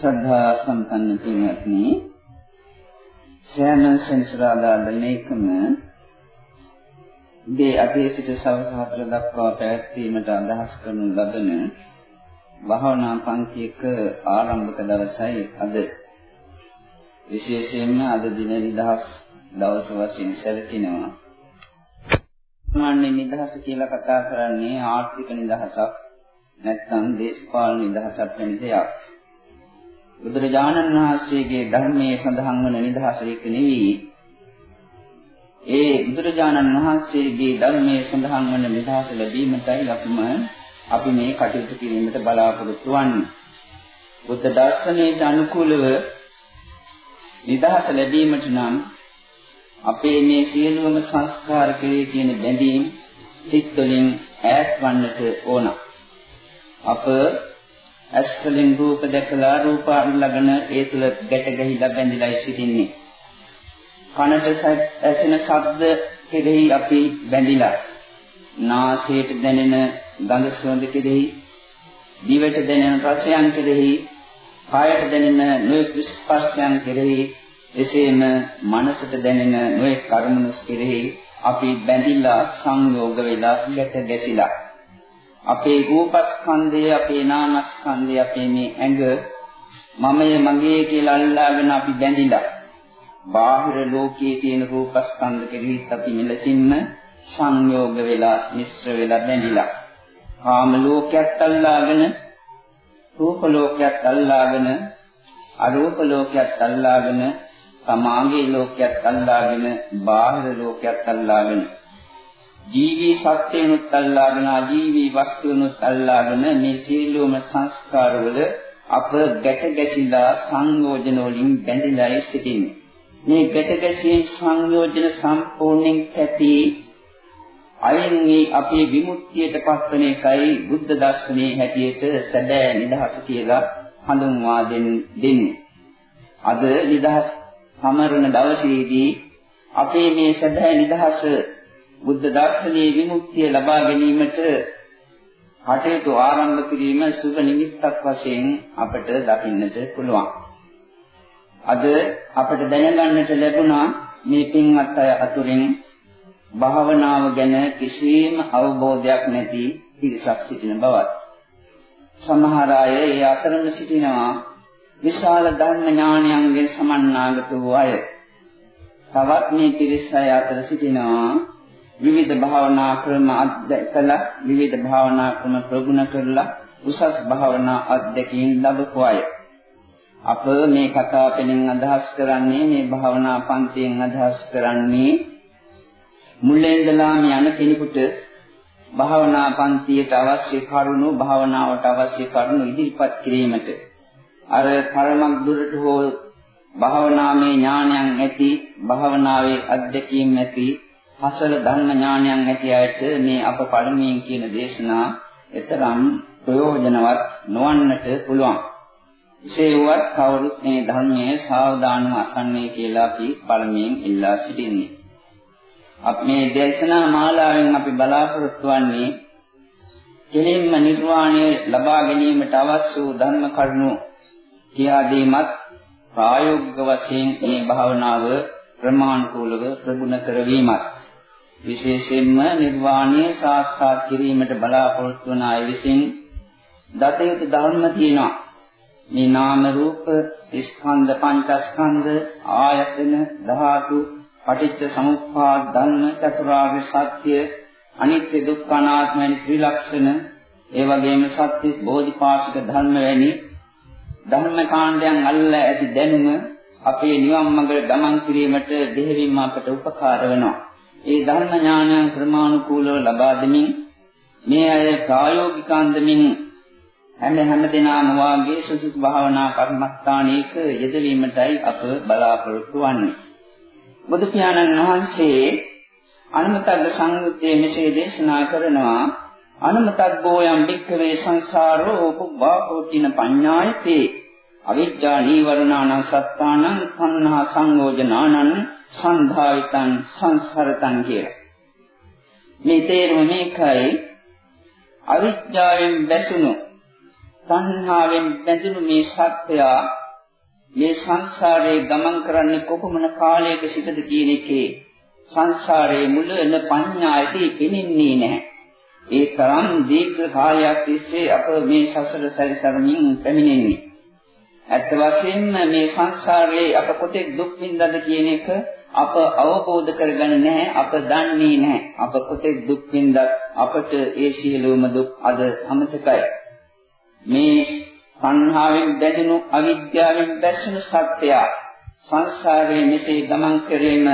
ශ්‍රද්ධා සම්පන්න පින්වත්නි සෑම සෙන්සුරාදා දිනයකම මේ අතේ සිට සවස් හතර දක්වා පැවැත්වීමට අදහස් කරනු ලබන භාවනා පන්තියක ආරම්භක දවසයි අද විශේෂයෙන්ම අද දින නිදහස් දවස වශයෙන් සැලකෙනවා සාමාන්‍ය නිදහස කියලා කතා කරන්නේ ආර්ථික නිදහසක් නැත්නම් දේශපාලන නිදහසක් වෙන දෙයක්. බුදුරජාණන් වහන්සේගේ ධර්මයේ සඳහන් වන නිදහස එක නෙවෙයි. ඒ බුදුරජාණන් වහන්සේගේ ධර්මයේ සඳහන් වන නිදහස ලැබීමටයි අපිම අපි මේ කටයුතු කිරීමට බලාපොරොත්තු වෙන්නේ. බුද්ධ දර්ශනයට අනුකූලව නිදහස ලැබීමට නම් අපේ මේ සියලුම සංස්කාර කෙරේ තියෙන බැඳීම් සිත් වලින් ඈත් වන්නට ඕන. අප ඇස්වලින් රූප දැකලා රූප අල්ලගෙන ඒ තුල ගැට ගැහිලා බැඳිලා සිටින්නේ. කනට ඇසෙන ශබ්ද කෙරෙහි අපි බැඳිලා. නාසයට දැනෙන ගඳ සුවඳ කෙරෙහි, දිවට දැනෙන රසයන් කෙරෙහි, කායට දැනෙන නොයෙක් ස්පර්ශයන් කෙරෙහි, එසේම මනසට දැනෙන නොයෙක් කර්මනස් කෙරෙහි අපි බැඳිලා සංයෝග වෙලා ගැට ගැසිලා අපේ රූපස්කන්ධය අපේ නාමස්කන්ධය අපේ මේ ඇඟ මමය මගේ කියලා අල්ලාගෙන අපි බැඳිලා බාහිර ලෝකයේ තියෙන රූපස්කන්ධ කෙරෙහිත් අපි මෙලසින්ම සංයෝග වෙලා මිශ්‍ර වෙලා බැඳිලා කාම ලෝකයක් අල්ලාගෙන රූප ලෝකයක් අල්ලාගෙන අරූප ලෝකයක් අල්ලාගෙන සමාගයේ ලෝකයක් අල්ලාගෙන බාහිර ලෝකයක් අල්ලාගෙන ජීවී සත්‍යනුත් අල්ලාගෙන අජීවී වස්තුනුත් අල්ලාගෙන මේ සියලුම සංස්කාරවල අප ගැට ගැසිලා සංයෝජන වලින් බැඳිලා සිටින්නේ. මේ ගැට ගැසීම් සංයෝජන සම්පූර්ණයෙන් කැපි අයින්ගේ අපේ විමුක්තියට පත්වන එකයි බුද්ධ දර්ශනයේ හැටියට සැබෑ නිදහස කියලා හඳුන්වා දෙන්නේ. අද නිදහස් සමරන දවසේදී අපේ මේ සැබෑ නිදහස බුද්ධ දර්ශනයේ විමුක්තිය ලබා ගැනීමට කටයුතු ආරම්භ කිරීම සුබ නිමිත්තක් වශයෙන් අපට දකින්නට පුළුවන්. අද අපට දැනගන්නට ලැබුණා මේ පින්වත් අය අතුරින් භාවනාව ගැන කිසිම අවබෝධයක් නැති පිරිසක් සිටින බවත්. සමහර අය ඒ අතරම සිටිනවා විශාල ධර්ම ඥානයන්ගෙන් සමන්නාගත වූ අය. තවත් මේ පිරිස අය අතර සිටිනවා විවිධ භාවනා ක්‍රම අධ්‍යයකලා විවිධ භාවනා ක්‍රම ප්‍රගුණ කරලා උසස් භාවනා අධ්‍යක්ීම් ලැබපු අය. අප මේ කතා පෙළින් අදහස් කරන්නේ මේ භාවනා පන්තියෙන් අදහස් කරන්නේ මුලින් ඉඳලාම යන කෙනෙකුට භාවනා පන්තියට අවශ්‍ය කරුණු භාවනාවට අවශ්‍ය කරුණු ඉදිරිපත් කිරීමට අර තරමක් දුරට හෝ භාවනාමය ඥානයන් ඇති භාවනාවේ අධ්‍යක්ීම් ඇති අසල ධර්ම ඥානයන් ඇති අයට මේ අප පළමුවෙන් කියන දේශනා එතරම් ප්‍රයෝජනවත් නොවන්නට පුළුවන්. විශේෂවත් කවුරුත් මේ ධර්මයේ සාවධානව අසන්නේ කියලා අපි පළමුවෙන් ඉල්ලා සිටින්නේ. අපි මේ දේශනා මාලාවෙන් අපි බලාපොරොත්තු වෙන්නේ කෙලින්ම නිර්වාණය ලබා ගැනීමට අවශ්‍ය වූ ධර්ම කරුණු කියා දීමත් ප්‍රායෝගික වශයෙන් මේ භාවනාව ප්‍රමාණිකූලව ප්‍රගුණ කරවීමත් විශේෂයෙන්ම නිර්වාණය සාක්ෂාත් කිරීමට බලාපොරොත්තු වන අය විසින් දතයුතු ධර්ම තියෙනවා. මේ නාම රූප, ස්කන්ධ පංචස්කන්ධ, ආයතන, ධාතු, පටිච්ච සමුප්පාද ධර්ම, චතුරාර්ය සත්‍ය, අනිත්‍ය දුක්ඛ අනාත්ම වැනි ත්‍රිලක්ෂණ, ඒ වගේම සත්‍තිස් බෝධිපාශික ධර්ම වැනි ධර්ම කාණ්ඩයන් අල්ලා ඇති දැනුම අපේ නිවන් මඟ ගමන් කිරීමට දෙහිවින්ම අපට උපකාර වෙනවා. ඒ ධර්ම ඥානයන් ක්‍රමානුකූලව ලබා දෙමින් මේ අය ප්‍රායෝගික අන්දමින් හැම හැම දිනම වාගේ සුසුත් භාවනා කර්මස්ථානයක යෙදවීමටයි අප බලාපොරොත්තු වෙන්නේ. බුදු පියාණන් වහන්සේ අනුමතග්ග සංයුත්තේ මෙසේ දේශනා කරනවා අනුමතග්ගෝ යම් භික්ඛවේ සංසාරෝ උපවාපෝතින පඤ්ඤායතේ අවිජ්ජා නීවරණාන සත්තානං තණ්හා සංයෝජනානං සංධාවිතං සංසරතං කියලා. මේ තේරුම මේකයි අවිජ්ජාවෙන් බැසුණු තණ්හාවෙන් බැඳුණු මේ සත්‍යය මේ සංසාරේ ගමන් කරන්නේ කොපමණ කාලයක සිටද කියන එකේ සංසාරයේ මුල එන පඤ්ඤායති පෙනෙන්නේ නැහැ. ඒ තරම් දීර්ඝ කාලයක් තිස්සේ අප මේ සසර සැරිසරමින් පැමිණෙන්නේ. ඇත්ත වශයෙන්ම මේ සංසාරයේ අප කොතෙක් දුක් විඳද කියන එක අප අවබෝධ කරගන්නේ නැහැ අප දන්නේ නැහැ. අප කොතෙක් දුක් විඳත් අපට ඒ සියලුම දුක් අද සමතකයි. මේ සංහාවෙන් බැඳුණු අවිද්‍යාවෙන් බැසෙන සත්‍යය සංසාරයේ මෙසේ ගමන් කිරීම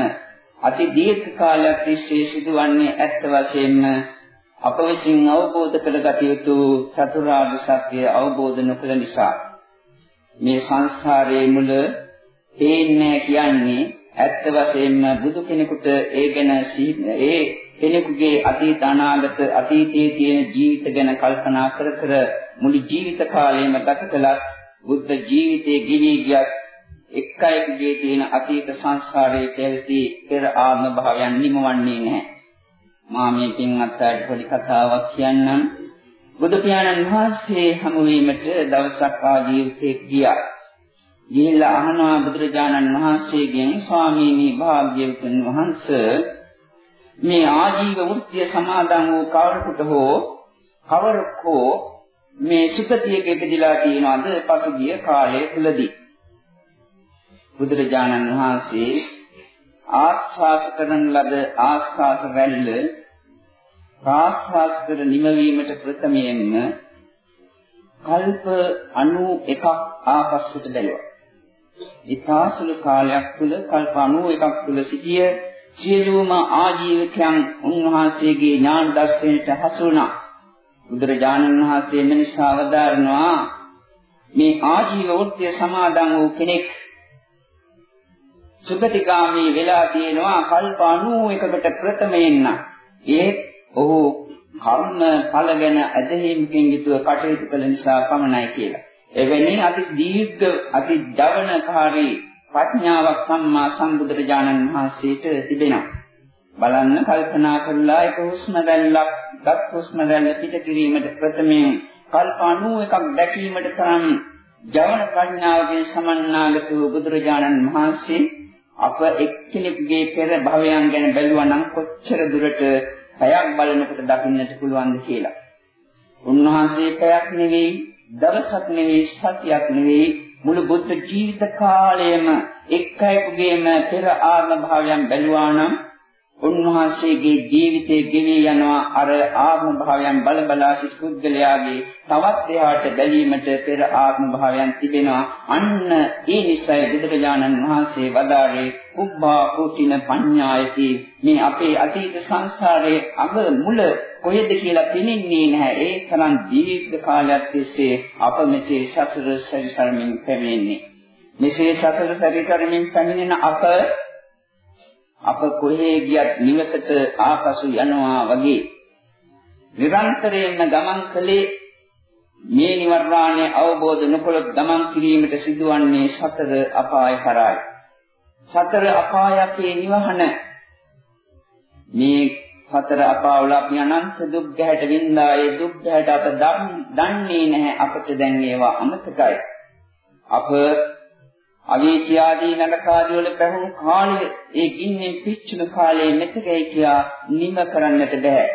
අති දීර්ඝ කාලයක් තිස්සේ සිදුවන්නේ ඇත්ත වශයෙන්ම අප විසින් අවබෝධ කරගත යුතු චතුරාර්ය සත්‍ය අවබෝධ නොකළ නිසා. මේ සංසාරයේ මුල පේන්නේ කියන්නේ ඇත්ත වශයෙන්ම බුදු කෙනෙකුට ඒ ගැන ඒ කෙනෙකුගේ අතීත අනාගත අතීතයේ තියෙන ජීවිත ගැන කල්පනා කර කර මුළු ජීවිත කාලයම ගත කළත් බුද්ධ ජීවිතයේ ගිවි ගියත් එක් අයෙකුගේ තියෙන අතීත සංසාරයේ පැවති පෙර ආත්ම භාවයන් නිමවන්නේ නැහැ. මා මේකෙන් අත්හැර පොඩි කතාවක් කියන්නම්. බුදු පියාණන් වහන්සේ හමු වීමට දවසක් ආ ජීවිතේ ගියා. ගිහිල්ලා අහනවා බුදුරජාණන් වහන්සේගෙන් ස්වාමීනි භාග්‍යවතුන් වහන්සේ මේ ආජීව වෘත්‍ය සමාදන් වූ කවරකට හෝ කවරකෝ මේ සුපතියක ඉපදිලා තියෙනවද පසුගිය කාලය තුලදී බුදුරජාණන් වහන්සේ ආස්වාස කරන ලද ආස්වාස වැල්ල ප්‍රාස්වාස කර නිමවීමට ප්‍රථමයෙන්ම කල්ප 91ක් ආපස්සට බැලුවා. ඉතාසුළු කාලයක් තුල කල්ප 91ක් තුල සිටිය සියලුම ආජීවකයන් උන්වහන්සේගේ ඥාන දර්ශනයට හසු වුණා. බුදුරජාණන් වහන්සේ මිනිසා වදාරනවා මේ ආජීව වෘත්‍ය සමාදන් වූ කෙනෙක් සුගතිගාමී වෙලා තියෙනවා කල්ප 91කට ප්‍රථමයෙන්ම ඒ ඔහු කර්ම ඵල ගැන ඇදහිීමකින් යුතුව කටයුතු කළ නිසා පමණයි කියලා. එවැනි අති දීර්ඝ අති දවනකාරී ප්‍රඥාවක් සම්මා සම්බුදුරජාණන් වහන්සේට තිබෙනවා. බලන්න කල්පනා කරලා ඒක හුස්ම රැල්ලක්, ගත් හුස්ම රැල්ල පිට කිරීමට ප්‍රථමයෙන් කල්ප 91ක් දැකීමට තරම් ජවන ප්‍රඥාවකින් සමන්නාගත වූ බුදුරජාණන් වහන්සේ අප එක්කෙනෙකුගේ පෙර භවයන් ගැන බැලුවා නම් කොච්චර දුරට පැයක් බලනකොට දකින්නට පුළුවන්ද කියලා. උන්වහන්සේ පැයක් නෙවෙයි, දවසක් නෙවෙයි, සතියක් නෙවෙයි මුළු බුද්ධ ජීවිත කාලයම එක් අයෙකුගේම පෙර ආත්ම භාවයන් බැලුවා නම් උන්වහන්සේගේ ජීවිතයේ ගෙවී යනවා අර ආත්ම භාවයන් බල බලා සිට පුද්ගලයාගේ තවත් එහාට බැලීමට පෙර ආත්ම භාවයන් තිබෙනවා. අන්න ඒ නිසයි බුදුරජාණන් වහන්සේ වදාළේ උබ්බා කුටින පඤ්ඤායති. මේ අපේ අතීත සංස්කාරයේ අග මුල කොහෙද කියලා පෙනෙන්නේ නැහැ. ඒ තරම් දීර්ඝ කාලයක් තිස්සේ අප මෙසේ සසර සැරිසරමින් පැමිණෙන්නේ. මෙසේ සසර සැරිසරමින් පැමිණෙන අප අප කොහේ ගියත් නිවසට ආපසු යනවා වගේ නිරන්තරයෙන්ම ගමන් කළේ මේ නිවර්ණය අවබෝධ නොකළොත් ගමන් කිරීමට සිදුවන්නේ සතර අපාය කරායි. සතර අපායකේ නිවහන මේ සතර අපාවල අපි අනන්ත දුක් ගැහැට වින්දා ඒ දුක් ගැහැට අප දන්නේ නැහැ අපට දැන් ඒවා අමතකයි. අප අවීචී ආදී නරකාදී වල පැහුණු කාලය ඒ ගින්නෙන් පිච්චුණු කාලේ නැතකයි කියා නිම කරන්නට බෑ.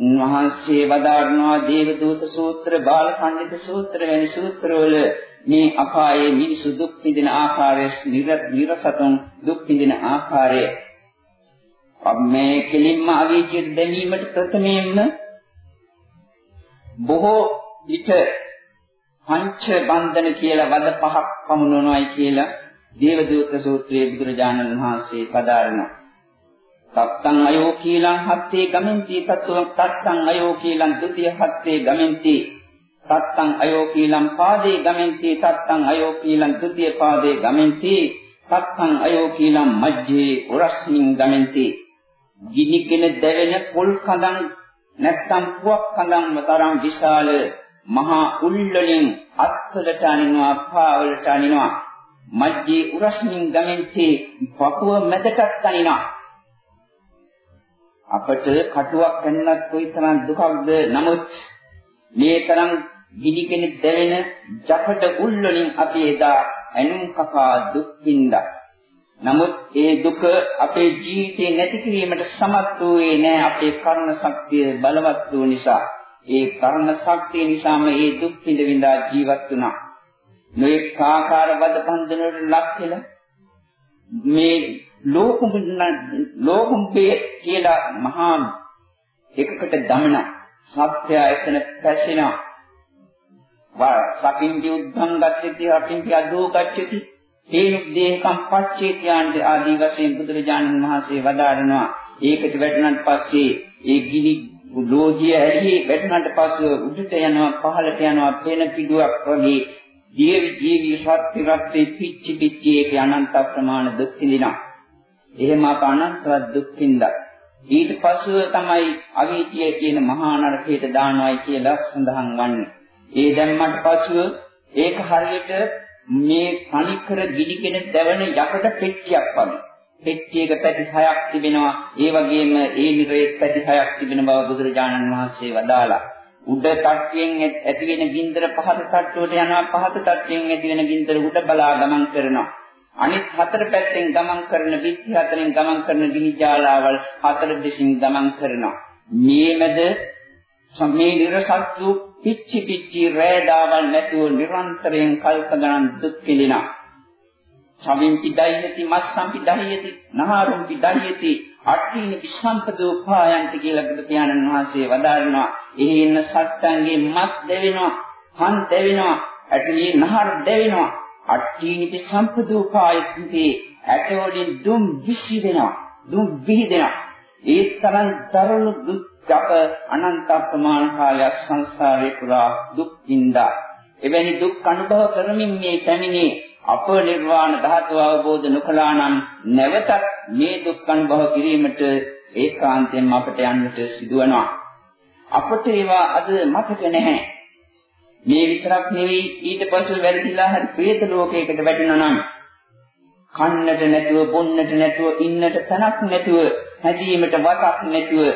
උන්වහන්සේ වදාරනවා දේවදූත සූත්‍ර, බාලකණ්ඩිත සූත්‍ර වැනි සූත්‍රවල මේ අපායේ මිනිසු දුක් විඳින ආකාරය, නිරසතුන් දුක් විඳින ආකාරය මේ කෙලින්ම අවීචියට දැමීමට ප්‍රථමයෙන්ම බොහෝ විට පංච බන්ධන කියලා වද පහක් පමුණුනොයි කියලා දේවදූත සූත්‍රයේ බුදුරජාණන් වහන්සේ පදාරනවා. තත්තං අයෝ කීලං හත්තේ ගමෙන්ති තත්ත්වං තත්තං අයෝ කීලං ဒ ුතිය හත්තේ ගමෙන්ති තත්තං අයෝ කීලං පාදේ ගමෙන්ති තත්තං අයෝ කීලං ဒ ුතිය පාදේ ගමෙන්ති තත්තං අයෝ කීලං මජ්ජේ උරස්මින් ගමෙන්ති ගිනිගෙන දැවෙන පොල් කඳන් නැත්තම් පුවක් කඳන් තරම් විශාල මහා උල්වලින් අත්වලට අනිනවා පාවලට අනිනවා මජ්ජේ උරස්මින් ගමෙන්ති පපුව මැදටත් අනිනවා අපට කටුවක් කන්නත් කොයිතරම් දුකක්ද නමුත් මේ තරම් ගිනිගෙන දැවෙන ජපට උල් වලින් අපි එදා ඇනුම් කකා දුක් විඳා. නමුත් ඒ දුක අපේ ජීවිතේ නැති කිරීමට සමත් වූයේ නැහැ අපේ කර්ණ ශක්තිය බලවත් වූ නිසා. ඒ කර්ණ ශක්තිය නිසාම ඒ දුක් විඳ විඳා ජීවත් වුණා. මේ කාකාර වද බන්ධනවල ලක් වෙලා මේ ලෝකුඹ ලෝකුඹේ කියලා මහා එකකට දමන සත්‍යය එතන පැසිනා වා සකින්දි උද්ධං ගච්ඡති අකින්දි අදෝ ගච්ඡති. හේනුද්දේකම් පච්චේති ආදී වශයෙන් බුදුරජාණන් වහන්සේ වදාරනවා. ඒකට වැටුණාට පස්සේ ඒ ගිනි ලෝහිය ඇලි වැටුණාට පස්සේ උඩට යනවා පහළට යනවා පෙන පිටුවක් වගේ ජීවි ජීවි සත්‍ය රත්ේ පිච්චි පිච්චි ඒක අනන්ත ප්‍රමාණ දුක් විඳිනවා එහෙම අප අනන්තවත් දුක් විඳා ඊට පස්ව තමයි අවීතිය කියන මහා නරකයට දානවයි කියලා සඳහන් වන්නේ. ඒ දැම්මට පස්ව ඒක හරියට මේ කණිකර ගිනිගෙන දැවෙන යකඩ පෙට්ටියක් වගේ. පෙට්ටියක පැති හයක් තිබෙනවා. ඒ වගේම ඒ නිරේ පැති හයක් තිබෙන බව බුදුරජාණන් වහන්සේ වදාලා. උඩ තට්ටුවෙන් ඇති වෙන ගින්දර පහත තට්ටුවට යනවා පහත තට්ටුවෙන් ඇති වෙන ගින්දර උඩ බලා ගමන් කරනවා. අනිත් හතර පැත්තෙන් ගමන් කරන බිත්ති හතරෙන් ගමන් කරන ගිනි ජාලාවල් හතර දෙසින් ගමන් කරනවා. මේමද මේ නිර්සත්තු පිච්චි පිච්චි රෑදාවල් නැතුව නිරන්තරයෙන් කල්ප ගණන් දුක් විඳිනා. සමින් පිටයිති මස්සම් පිටයිති නහරුම් පිටයිති අට්ඨීන විසම්පදෝ පායන්ති කියලා බුදු පියාණන් වහන්සේ වදාරනවා. එහි ඉන්න සත්ත්වයන්ගේ මස් දෙවෙනවා, හන් දෙවෙනවා, ඇටලී නහර දෙවෙනවා. අට්ඨීනිපි සම්පදෝපායති ඇටවලින් දුම් විසි දෙනවා දුම් විහිදෙනවා ඒ තරම් දරුණු දුක් අප අනන්ත ප්‍රමාණ කාලය සංසාරේ පුරා දුක් විඳා එවැනි දුක් අනුභව කරමින් මේ පැමිණි අප නිර්වාණ ධාතුව අවබෝධ නොකළා නම් නැවතත් මේ දුක් අනුභව කිරීමට ඒකාන්තයෙන් අපට යන්නට සිදුවනවා. අපට ඒවා අද මතක නැහැ. මේ විතරක් නෙවෙයි ඊට පස්සේ වැරදිලා හරි പ്രേත ලෝකයකට වැටෙනවා නම් කන්නට නැතුව බොන්නට නැතුව ඉන්නට තනක් නැතුව හැදීමට වතක් නැතුව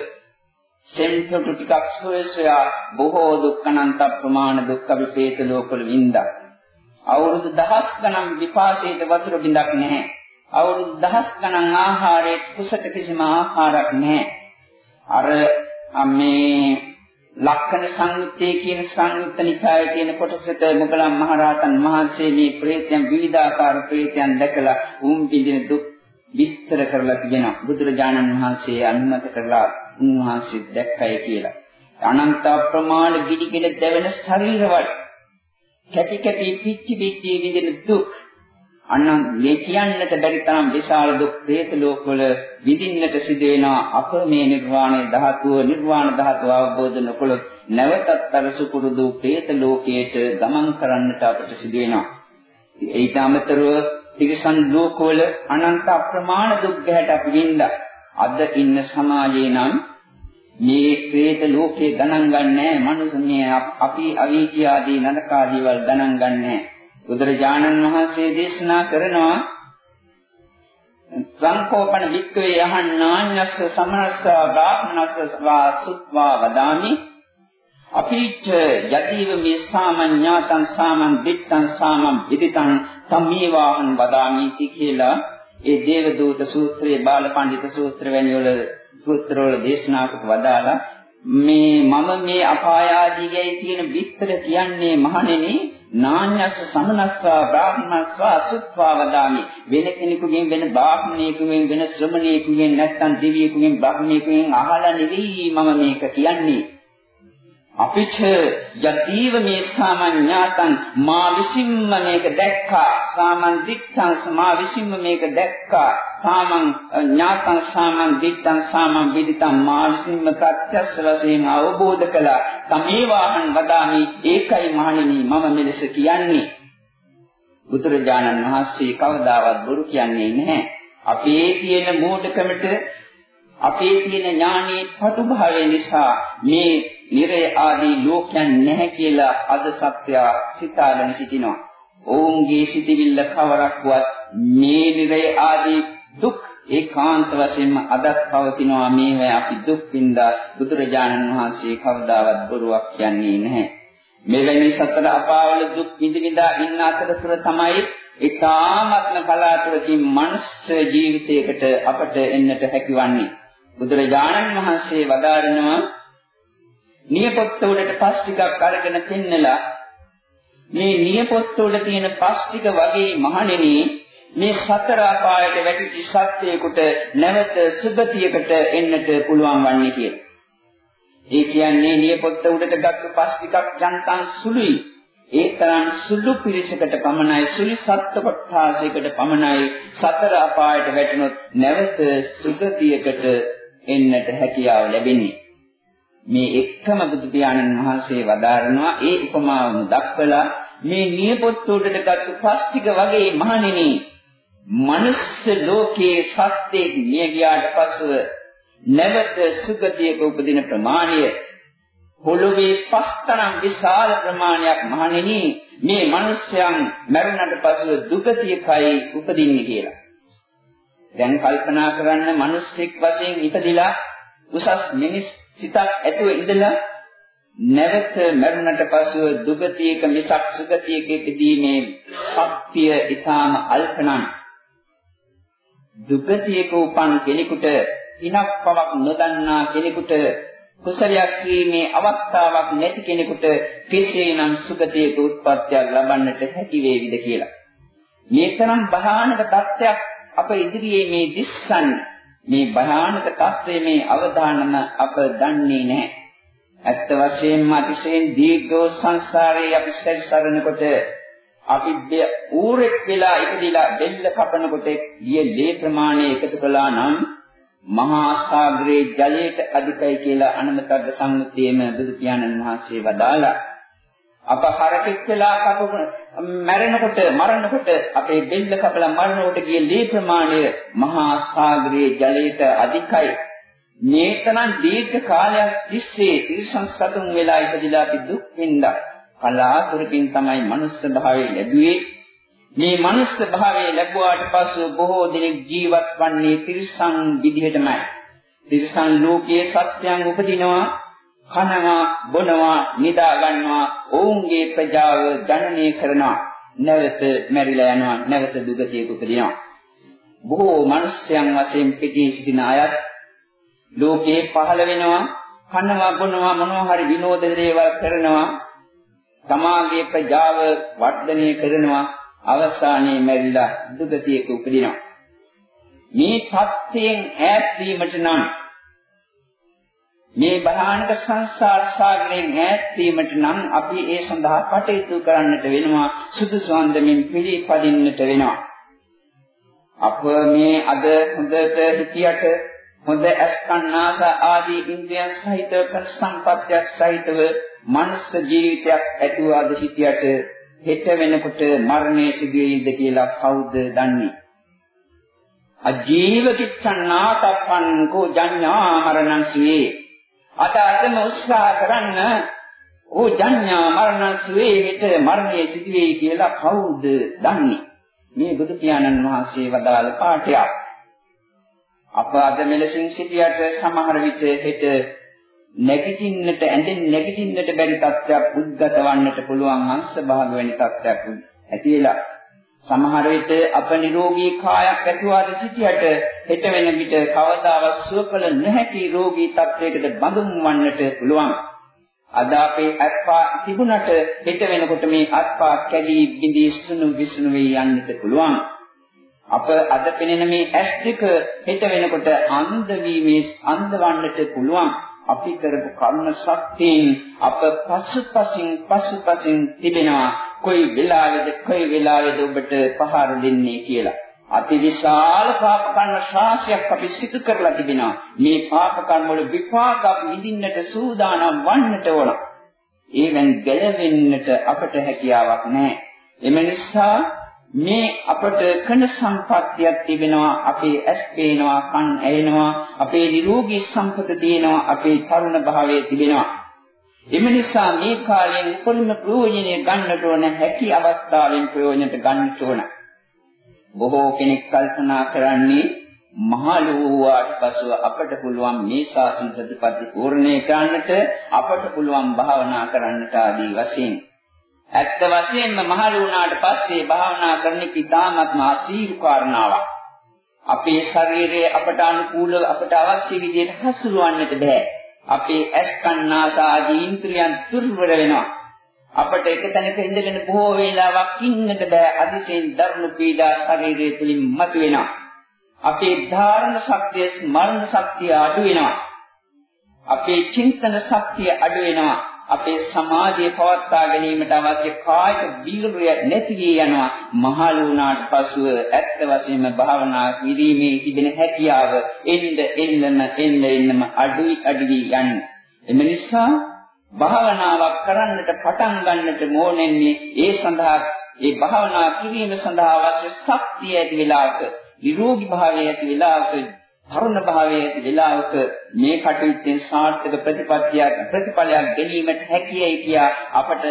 සෙන්සොටු ටිකක් සොයසොයා බොහෝ දුක්ඛනන්ත ප්‍රමාණ දුක්ඛ විපේත ලෝකවල වින්දා. අවුරුදු දහස් ගණන් විපාසයට වතුර බින්දක් නැහැ. අවුරුදු දහස් ගණන් ආහාරයේ කුසට කිසිම ආහාරයක් නැහැ. අර මේ ලක්කන සංයුත්තේ කියන සංයුත්ත නිකායේ තියෙන කොටසට මොගලන් මහරහතන් වහන්සේ මේ ප්‍රේතයන් විවිධාකාර ප්‍රේතයන් දැකලා උන් විඳින දුක් විස්තර කරලා තිබෙනවා. බුදුරජාණන් වහන්සේ අනුමත කරලා උන්වහන්සේ දැක්කයි කියලා. අනන්ත ප්‍රමාණ ගිනිගෙන දැවෙන ශරීරවල කැටි කැටි පිච්චි පිච්චි විඳින දුක්. අන්න මේ කියන්නට බැරි තරම් විශාල දුක් പ്രേත ලෝකවල විඳින්නට සිදු වෙනවා අප මේ නිර්වාණය ධාතුව නිර්වාණ ධාතුව අවබෝධ නොකළොත් නැවතත් අර සුපුරුදු പ്രേත ලෝකයට ගමන් කරන්නට අපට සිදු වෙනවා. ඊට අමතරව ත්‍රිසන් ලෝකවල අනන්ත අප්‍රමාණ දුක් ගැට අපි විඳ අද ඉන්න සමාජේ නම් මේ പ്രേත ලෝකේ ගණන් ගන්නෑ. මනුස්ස මේ අපි අවීචී ආදී නරකාදී වල ගණන් ගන්නෑ. බුදුරජාණන් වහන්සේ දේශනා කරනවා සංකෝපන වික්කවේ යහන්නාඤ්ඤස්ස සමනස්ස බ්‍රාහ්මනස්ස වාසුත්වා වදාමි. අපිච්ච යදීව මේ සාමඤ්ඤාතං සාමං දිත්තං සාමං විදිතං සම්මේවාහං වදාමි කියලා ඒ දේවදූත සූත්‍රයේ බාලපඬිත සූත්‍ර වැනි වල සූත්‍ර වල දේශනා කොට වදාලා මේ මම මේ අපාය ආදී ගැයි තියෙන විස්තර කියන්නේ මහණෙනි නාඤ්ඤස්ස සමනස්වා බ්‍රාහ්මනස්වා අසුත්වා වදාමි. වෙන කෙනෙකුගෙන් වෙන බ්‍රාහ්මණයෙකුගෙන් වෙන ශ්‍රමණයෙකුගෙන් නැත්නම් දිව්‍යයෙකුගෙන් බ්‍රාහ්මණයෙකුගෙන් අහලා නෙවෙයි මම මේක කියන්නේ. අපිට යදීව මේ සාමඤ්ඤාතං මා විසින්ම මේක දැක්කා. සාමන් දිත්තං මා විසින්ම මේක දැක්කා. සාමං ඥාතං සාමන් දිත්තං සාමන් විදිතං මා විසින්ම ප්‍රත්‍යක්ෂ වශයෙන් අවබෝධ කළා. තමේවාහං වදාමි. ඒකයි මහණෙනි මම මෙලෙස කියන්නේ. බුදුරජාණන් වහන්සේ කවදාවත් බොරු කියන්නේ නැහැ. අපේ තියෙන මෝඩකමට අපේ තියෙන ඥානයේ පටුභාවය නිසා මේ නිරය ආදී ලෝකයන් නැහැ කියලා අද සත්‍යය සිතාගෙන සිටිනවා. ඔවුන්ගේ සිටිවිල්ල කවරක්වත් මේ නිරය ආදී දුක් ඒකාන්ත වශයෙන්ම අදත් පවතිනවා මේවා අපි දුක් විඳා බුදුරජාණන් වහන්සේ කවදාවත් බොරුවක් කියන්නේ නැහැ. මෙවැනි සතර අපාවල දුක් විඳ විඳා ඉන්න අතරතුර තමයි ඊ타ත්ම කලාතුරකින් මනුෂ්‍ය ජීවිතයකට අපට එන්නට හැකිවන්නේ. බුදුරජාණන් වහන්සේ වදාරනවා නියපොත්ත උඩට පස් ටිකක් අරගෙන පෙන්නලා මේ නියපොත්ත උඩ තියෙන පස් ටික වගේ මහණෙනි මේ සතර අපායට වැටිච්ච සත්‍යයකට නැවත සුගතියකට එන්නට පුළුවන් වන්නේ කියලා. ඒ කියන්නේ නියපොත්ත උඩට ගත්ත පස් ටිකක් යන්තම් සුළුයි. ඒ තරම් සුළු පිරිසකට පමණයි සුළි සත්ත්ව කොටාසයකට පමණයි සතර අපායට වැටුනොත් නැවත සුගතියකට එන්නට හැකියාව ලැබෙන්නේ. මේ එක්කම බුදු පියාණන් වහන්සේ වදාරනවා ඒ උපමාවම දක්වලා මේ නියපොත්ත උඩට ගත්ත පස් ටික වගේ මහණෙනි මනුස්ස ලෝකයේ සත්‍යයේ මිය ගියාට පසුව නැවත සුගතියක උපදින ප්‍රමාණය පොළොවේ පස්තරම් විශාල ප්‍රමාණයක් මහණෙනි මේ මිනිස්යන් මරුණට පසුව දුගතියකයි උපදින්නේ කියලා. දැන් කල්පනා කරන්න මිනිස්සෙක් වශයෙන් ඉපදිලා උසස් මිනිස් සිතක් ඇතුව ඉඳලා නැවත මරුණට පසුව දුගතියක මිසක් සුගතියක ඉදීමේ ශක්තිය ඊටාම අල්පනම් දුගතියක උපන් කෙනෙකුට ඉනක් පවක් නොදන්නා කෙනෙකුට කුසලයක් කීමේ අවස්ථාවක් නැති කෙනෙකුට කෙසේනම් සුගතියක උත්පත්තියක් ලබන්නට හැකි වේවිද කියලා. මේ තරම් භයානක තත්ත්වයක් අප ඉදිරියේ මේ දිස්සන් මේ භයානක තත්ත්වයේ මේ අවදානම අප දන්නේ නැහැ. ඇත්ත වශයෙන්ම අතිශයින් දීර්ඝ සංසාරයේ අපි සැරිසරනකොට අපි ඌරෙක් වෙලා ඉපදිලා දෙල්ල කපනකොට ගිය ලේ ප්‍රමාණය එකතු කළා නම් මහා සාගරයේ ජලයට අධිකයි කියලා අනමතග්ග සංගතියේම බුදු පියාණන් වහන්සේ වදාලා අප හරකෙක් වෙලා කපු මැරෙනකොට මරනකොට අපේ බෙල්ල කපලා මරනකොට ගිය ලී ප්‍රමාණය මහා සාගරයේ ජලයට අධිකයි. මේකනම් දීර්ඝ කාලයක් තිස්සේ තිරසං සතුන් වෙලා ඉපදිලා අපි දුක් විඳා. කලාතුරකින් තමයි මනුස්ස භාවය ලැබුවේ. මේ මනුස්ස භාවය ලැබුවාට පසු බොහෝ දෙනෙක් ජීවත් වන්නේ තිරිසන් විදිහටමයි. තිරිසන් ලෝකයේ සත්‍යයන් උපදිනවා, කනවා, බොනවා, නිදා ගන්නවා, ඔවුන්ගේ ප්‍රජාව ජනනය කරනවා. නැවත මැරිලා යනවා, නැවත දුගතියක උපදිනවා. බොහෝ මිනිස්යන් වශයෙන් පිටී සිටින අයත් ලෝකේ පහළ වෙනවා, කනවා, බොනවා, මොනවා හරි විනෝද දේවල් කරනවා. තමාගේ ප්‍රජාව වර්ධනය කරනවා අවසානයේ මැරිලා දුගතියක උපදිනවා. මේ සත්‍යයෙන් ඈත් වීමට නම් මේ භයානක සංසාර සාගරයෙන් ඈත් වීමට නම් අපි ඒ සඳහා කටයුතු කරන්නට වෙනවා සුදුසු අන්දමින් පිළිපදින්නට වෙනවා. අප මේ අද හොඳට හිතියට හොඳ අස්කන්නාස ආදී ඉන්ද්‍රියන් සහිත ප්‍රසම්පත්‍යක් සහිතව මනස ජීවිතයක් ඇතුව අද හිතියට හෙට වෙනකොට මරණය සිදු වෙයිද කියලා කවුද දන්නේ? අජීව කිච්ඡන්නාතප්පන් කෝ ජඤ්ඤා මරණං සුවේ. අත අතම උත්සාහ කරන්න ඕ ජඤ්ඤා මරණං සුවේ හෙට මරණය සිදු වෙයි කියලා කවුද දන්නේ? මේ බුදු පියාණන් වහන්සේ වදාළ පාඨයක්. අප අද මෙලෙසින් සිටියට සමහර විට හෙට නැගිටින්නට ඇඳෙන් නැගිටින්නට බැරි තත්ත්වයක් උද්ගත වන්නට පුළුවන් අංශ භාග වැනි තත්ත්වයක් ඇති වෙලා සමහර විට අප නිරෝගී කායක් ඇතුවාද සිටියට හෙට වෙන විට කවදාවත් සුවකල නොහැකි රෝගී තත්ත්වයකට බඳුන් වන්නට පුළුවන්. අද අපේ අත්පා තිබුණට හෙට වෙනකොට මේ අත්පා කැඩී බිඳී සුණු විසුණු වී යන්නට පුළුවන්. අප අද පෙනෙන මේ ඇස් දෙක හෙට වෙනකොට අන්ධ වීමේ අන්ධ වන්නට පුළුවන්. අපි කරපු කර්ම ශක්තියෙන් අප පසුපසින් පසුපසින් තිබෙනවා. කොයි වෙලාවෙද කොයි වෙලාවෙද ඔබට පහර දෙන්නේ කියලා. අතිවිශාල පාප කර්ම ශාස්ත්‍රයක් අපි සිදු කරලා තිබෙනවා. මේ පාප කර්ම වල විපාක අපි විඳින්නට සූදානම් වන්නට ඕන. ඒවෙන් ගැලවෙන්නට අපට හැකියාවක් නැහැ. එම නිසා මේ අපට කන සම්පත්තියක් තිබෙනවා අපේ ඇස් පේනවා කන් ඇහෙනවා අපේ නිරෝගී සම්පත තියෙනවා අපේ තරුණ භාවයේ තිබෙනවා එම නිසා මේ කාලයෙන් උපරිම ප්‍රයෝජනය ගන්නට ඕන හැකි අවස්ථාවෙන් ප්‍රයෝජනට ගන්නට ඕන. බොහෝ කෙනෙක් කල්පනා කරන්නේ මහලු වූාට පසුව අපට පුළුවන් මේ ශාසන ප්‍රතිපatti පූර්ණේ කරන්නට අපට පුළුවන් භාවනා කරන්නට ආදී වශයෙන්. ඇත්ත වශයෙන්ම මහලු වුණාට පස්සේ භාවනා කරන කිතාමත්ම අසීරු කාරණාවක්. අපේ ශරීරයේ අපට අනුකූලව අපට අවශ්‍ය විදිහට හසුරවන්නට බෑ. අපේ ඇස් කන්නාස ආදී ඉන්ද්‍රියන් දුර්වල වෙනවා අපට එක තැනක ඉඳගෙන බොහෝ වේලාවක් ඉන්නට බෑ අදිශයෙන් දරුණු පීඩා ශරීරය තුලින් මතුවෙනවා අපේ ධාරණ ශක්තිය ස්මරණ ශක්තිය අඩු වෙනවා. අපේ චින්තන ශක්තිය අඩු වෙනවා. අපේ සමාධිය පවත්වා ගැනීමට අවශ්‍ය කායික වීර්යය නැති වී යනවා. මහලු වුණාට පසුව ඇත්ත වශයෙන්ම භාවනා කිරීමේ තිබෙන හැකියාව එන්න එන්නම එන්න එන්නම අඩුයි අඩුයි යන්නේ. එම නිසා භාවනාවක් කරන්නට පටන් ගන්නට ඕනෙන්නේ ඒ සඳහා ඒ භාවනා කිරීම සඳහා අවශ්‍ය ශක්තිය ඇති වෙලාවක නිරෝගී භාවයේ ඇති වෙලාවක තරුණ භාවයේ ඇති වෙලාවක මේ කටයුත්තෙන් සාර්ථක ප්‍රතිපත්තියක් ප්‍රතිඵලයක් ගැනීමට හැකියයි කියා අපට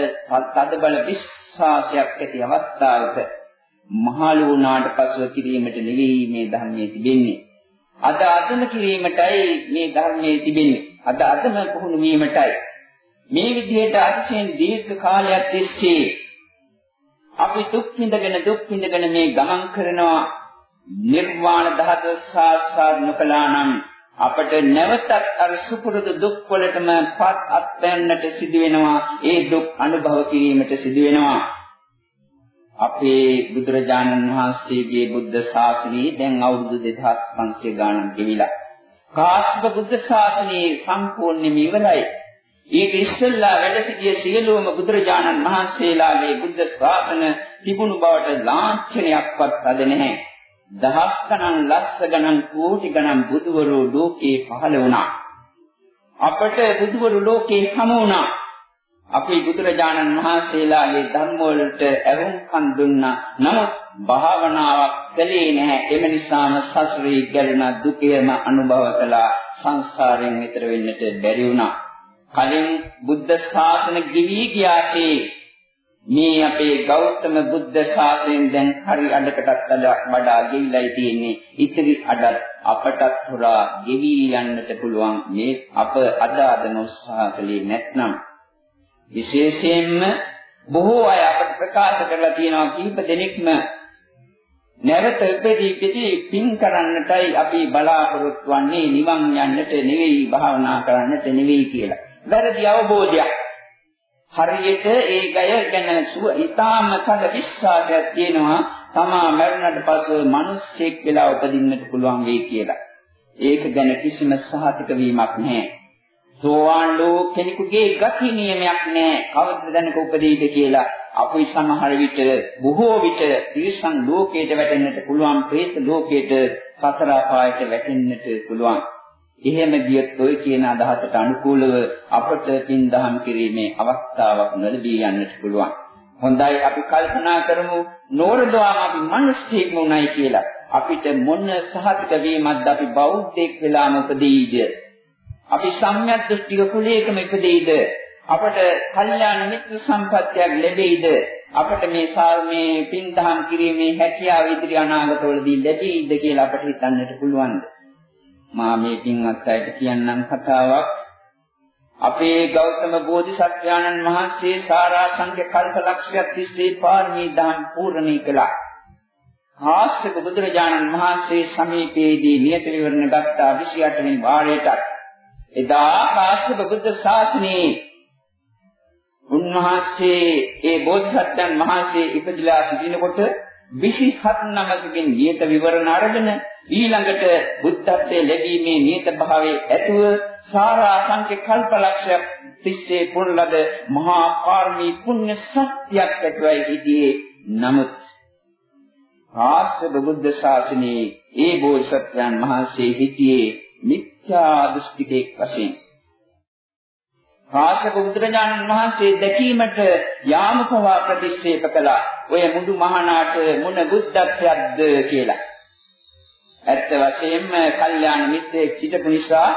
තදබල විශ්වාසයක් ඇති අවස්ථාවක මහලු වුණාට පසුව කිරීමට නෙවෙයි මේ ධර්මයේ තිබෙන්නේ. අද අදම කිරීමටයි මේ ධර්මයේ තිබෙන්නේ. අද අදම පුහුණු වීමටයි. මේ විදිහට අතිශයින් දීර්ඝ කාලයක් තිස්සේ අපි දුක් විඳගෙන දුක් විඳගෙන මේ ගමන් කරනවා නිර්වාණ ධාතුව සාක්ෂාත් නොකළා නම් අපට නැවතත් අර සුපුරුදු දුක් වලටම පත් අත්වැන්නට සිදු වෙනවා. ඒ දුක් අනුභව කිරීමට සිදු වෙනවා. අපේ බුදුරජාණන් වහන්සේගේ බුද්ධ ශාසනය දැන් අවුරුදු 2500 ගානක් ගෙවිලා. කාශ්‍යප බුද්ධ ශාසනය සම්පූර්ණයෙන්ම ඉවරයි. ඊට ඉස්සෙල්ලා වැඩ සිටිය සියලුම බුදුරජාණන් වහන්සේලාගේ බුද්ධ ශාසන තිබුණු බවට ලාංඡනයක්වත් අද නැහැ. දහස් ගණන් ලක්ෂ ගණන් කෝටි ගණන් බුදුවරු ලෝකේ පහළ වුණා. අපට බුදුවරු ලෝකේ හමු වුණා. අපේ බුදුරජාණන් වහන්සේලාගේ ධර්ම වලට ඇවුම්කන් දුන්නා. නමුත් භාවනාවක් කළේ නැහැ. එම නිසාම සසරේ ගැලෙන දුකේම අනුභව කළා. සංසාරයෙන් ඈතර වෙන්නට බැරි වුණා. කලින් බුද්ධ ශාසන ගිවි ගියාසේ මේ අපේ ගෞතම බුද්ධ ශාසනයෙන් දැන් හරි අඩකටත් වඩා ගෙවිලායි තියෙන්නේ. ඉතිරි අඩත් අපටත් හොරා ගෙවි යන්නට පුළුවන් මේ අප අද අදන උත්සාහ කළේ නැත්නම් විශේෂයෙන්ම බොහෝ අය අපට ප්‍රකාශ කරලා තියෙනවා කීප දෙනෙක්ම නැවත ඉපදී ඉපදී පින් කරන්නටයි අපි බලාපොරොත්තු වෙන්නේ නිවන් යන්නට නෙවෙයි භාවනා කරන්නට නෙවෙයි කියලා. වැරදි අවබෝධයක්. හරියට ඒ ගය ගැන සුව ඊටාම තද විශ්වාසයක් තියෙනවා තමා මරණයට පසු මිනිස්සෙක් වෙලා උපදින්නට පුළුවන් වෙයි කියලා. ඒක ගැන කිසිම සහතික වීමක් නැහැ. සෝවාන් ලෝ කෙනෙකුගේ ගති නියමයක් නැහැ. කවද්ද දැනක උපදීද කියලා අපි සමහර විට බොහෝ විට තිරිසන් ලෝකයට වැටෙන්නට පුළුවන්, പ്രേත ලෝකයට සතර අපායට වැටෙන්නට පුළුවන්. එහෙම ගියත් ඔය කියන අදහසට අනුකූලව අපට පින් දහම් කිරීමේ අවස්ථාවක් නොලැබී යන්නට පුළුවන්. හොඳයි අපි කල්පනා කරමු නෝරදවාම අපි මිනිස්සෙක් වුණයි කියලා. අපිට මොන සහතික වීමක්ද අපි බෞද්ධෙක් වෙලාම උපදීද? අපි සම්‍යක් දෘෂ්ටික කුලයකම ඉපදෙයිද? අපට කල්යාණ මිත්‍ර සම්පත්තියක් ලැබෙයිද? අපට මේ සාමේ පින් දහම් කිරීමේ හැකියාව ඉදිරි අනාගතවලදී ලැබෙයිද කියලා අපට හිතන්නට පුළුවන්ද? මා මේ පින්වත් අයට කියන්නම් කතාවක් අපේ ගෞතම බෝධිසත්වයන්න් වහන්සේ සාරාංශක කල්පලක්ෂයක් තිස්සේ පාරමී දහම් පූර්ණී කළා. ආශ්‍රිත බුදුරජාණන් වහන්සේ සමීපයේදී නියත විවරණ ගත්තා 28 වෙනි වාරයට. එදා ආශ්‍රිත බුද්ධ ශාසනයේ උන්වහන්සේ ඒ බෝධිසත්වයන් වහන්සේ ඉපදිලා සිටිනකොට 27 නමකකින් නියත විවරණ අරගෙන ඊළඟට බුද්ධත්වයේ ලැබීමේ නියත භාවයේ ඇතුව සාරාංශක කල්පලක්ෂයක් තිස්සේ පුරලද මහා පාරමී පුණ්‍ය සත්‍යයක් ඇතුවයි හිටියේ. නමුත් ආශ්‍රද බුද්ධ ශාසනයේ ඒ බෝසත්යන් වහන්සේ හිටියේ මිත්‍යා දෘෂ්ටිකෙක් වශයෙන්. කාශ්‍යප බුදුරජාණන් වහන්සේ දැකීමට යාම පවා ප්‍රතික්ෂේප කළා. ඔය මුදු මහානාට මොන බුද්ධත්වයක්ද කියලා. ඇත්ත වශයෙන්ම කල්යාණ මිත්‍රයෙක් සිටපු නිසා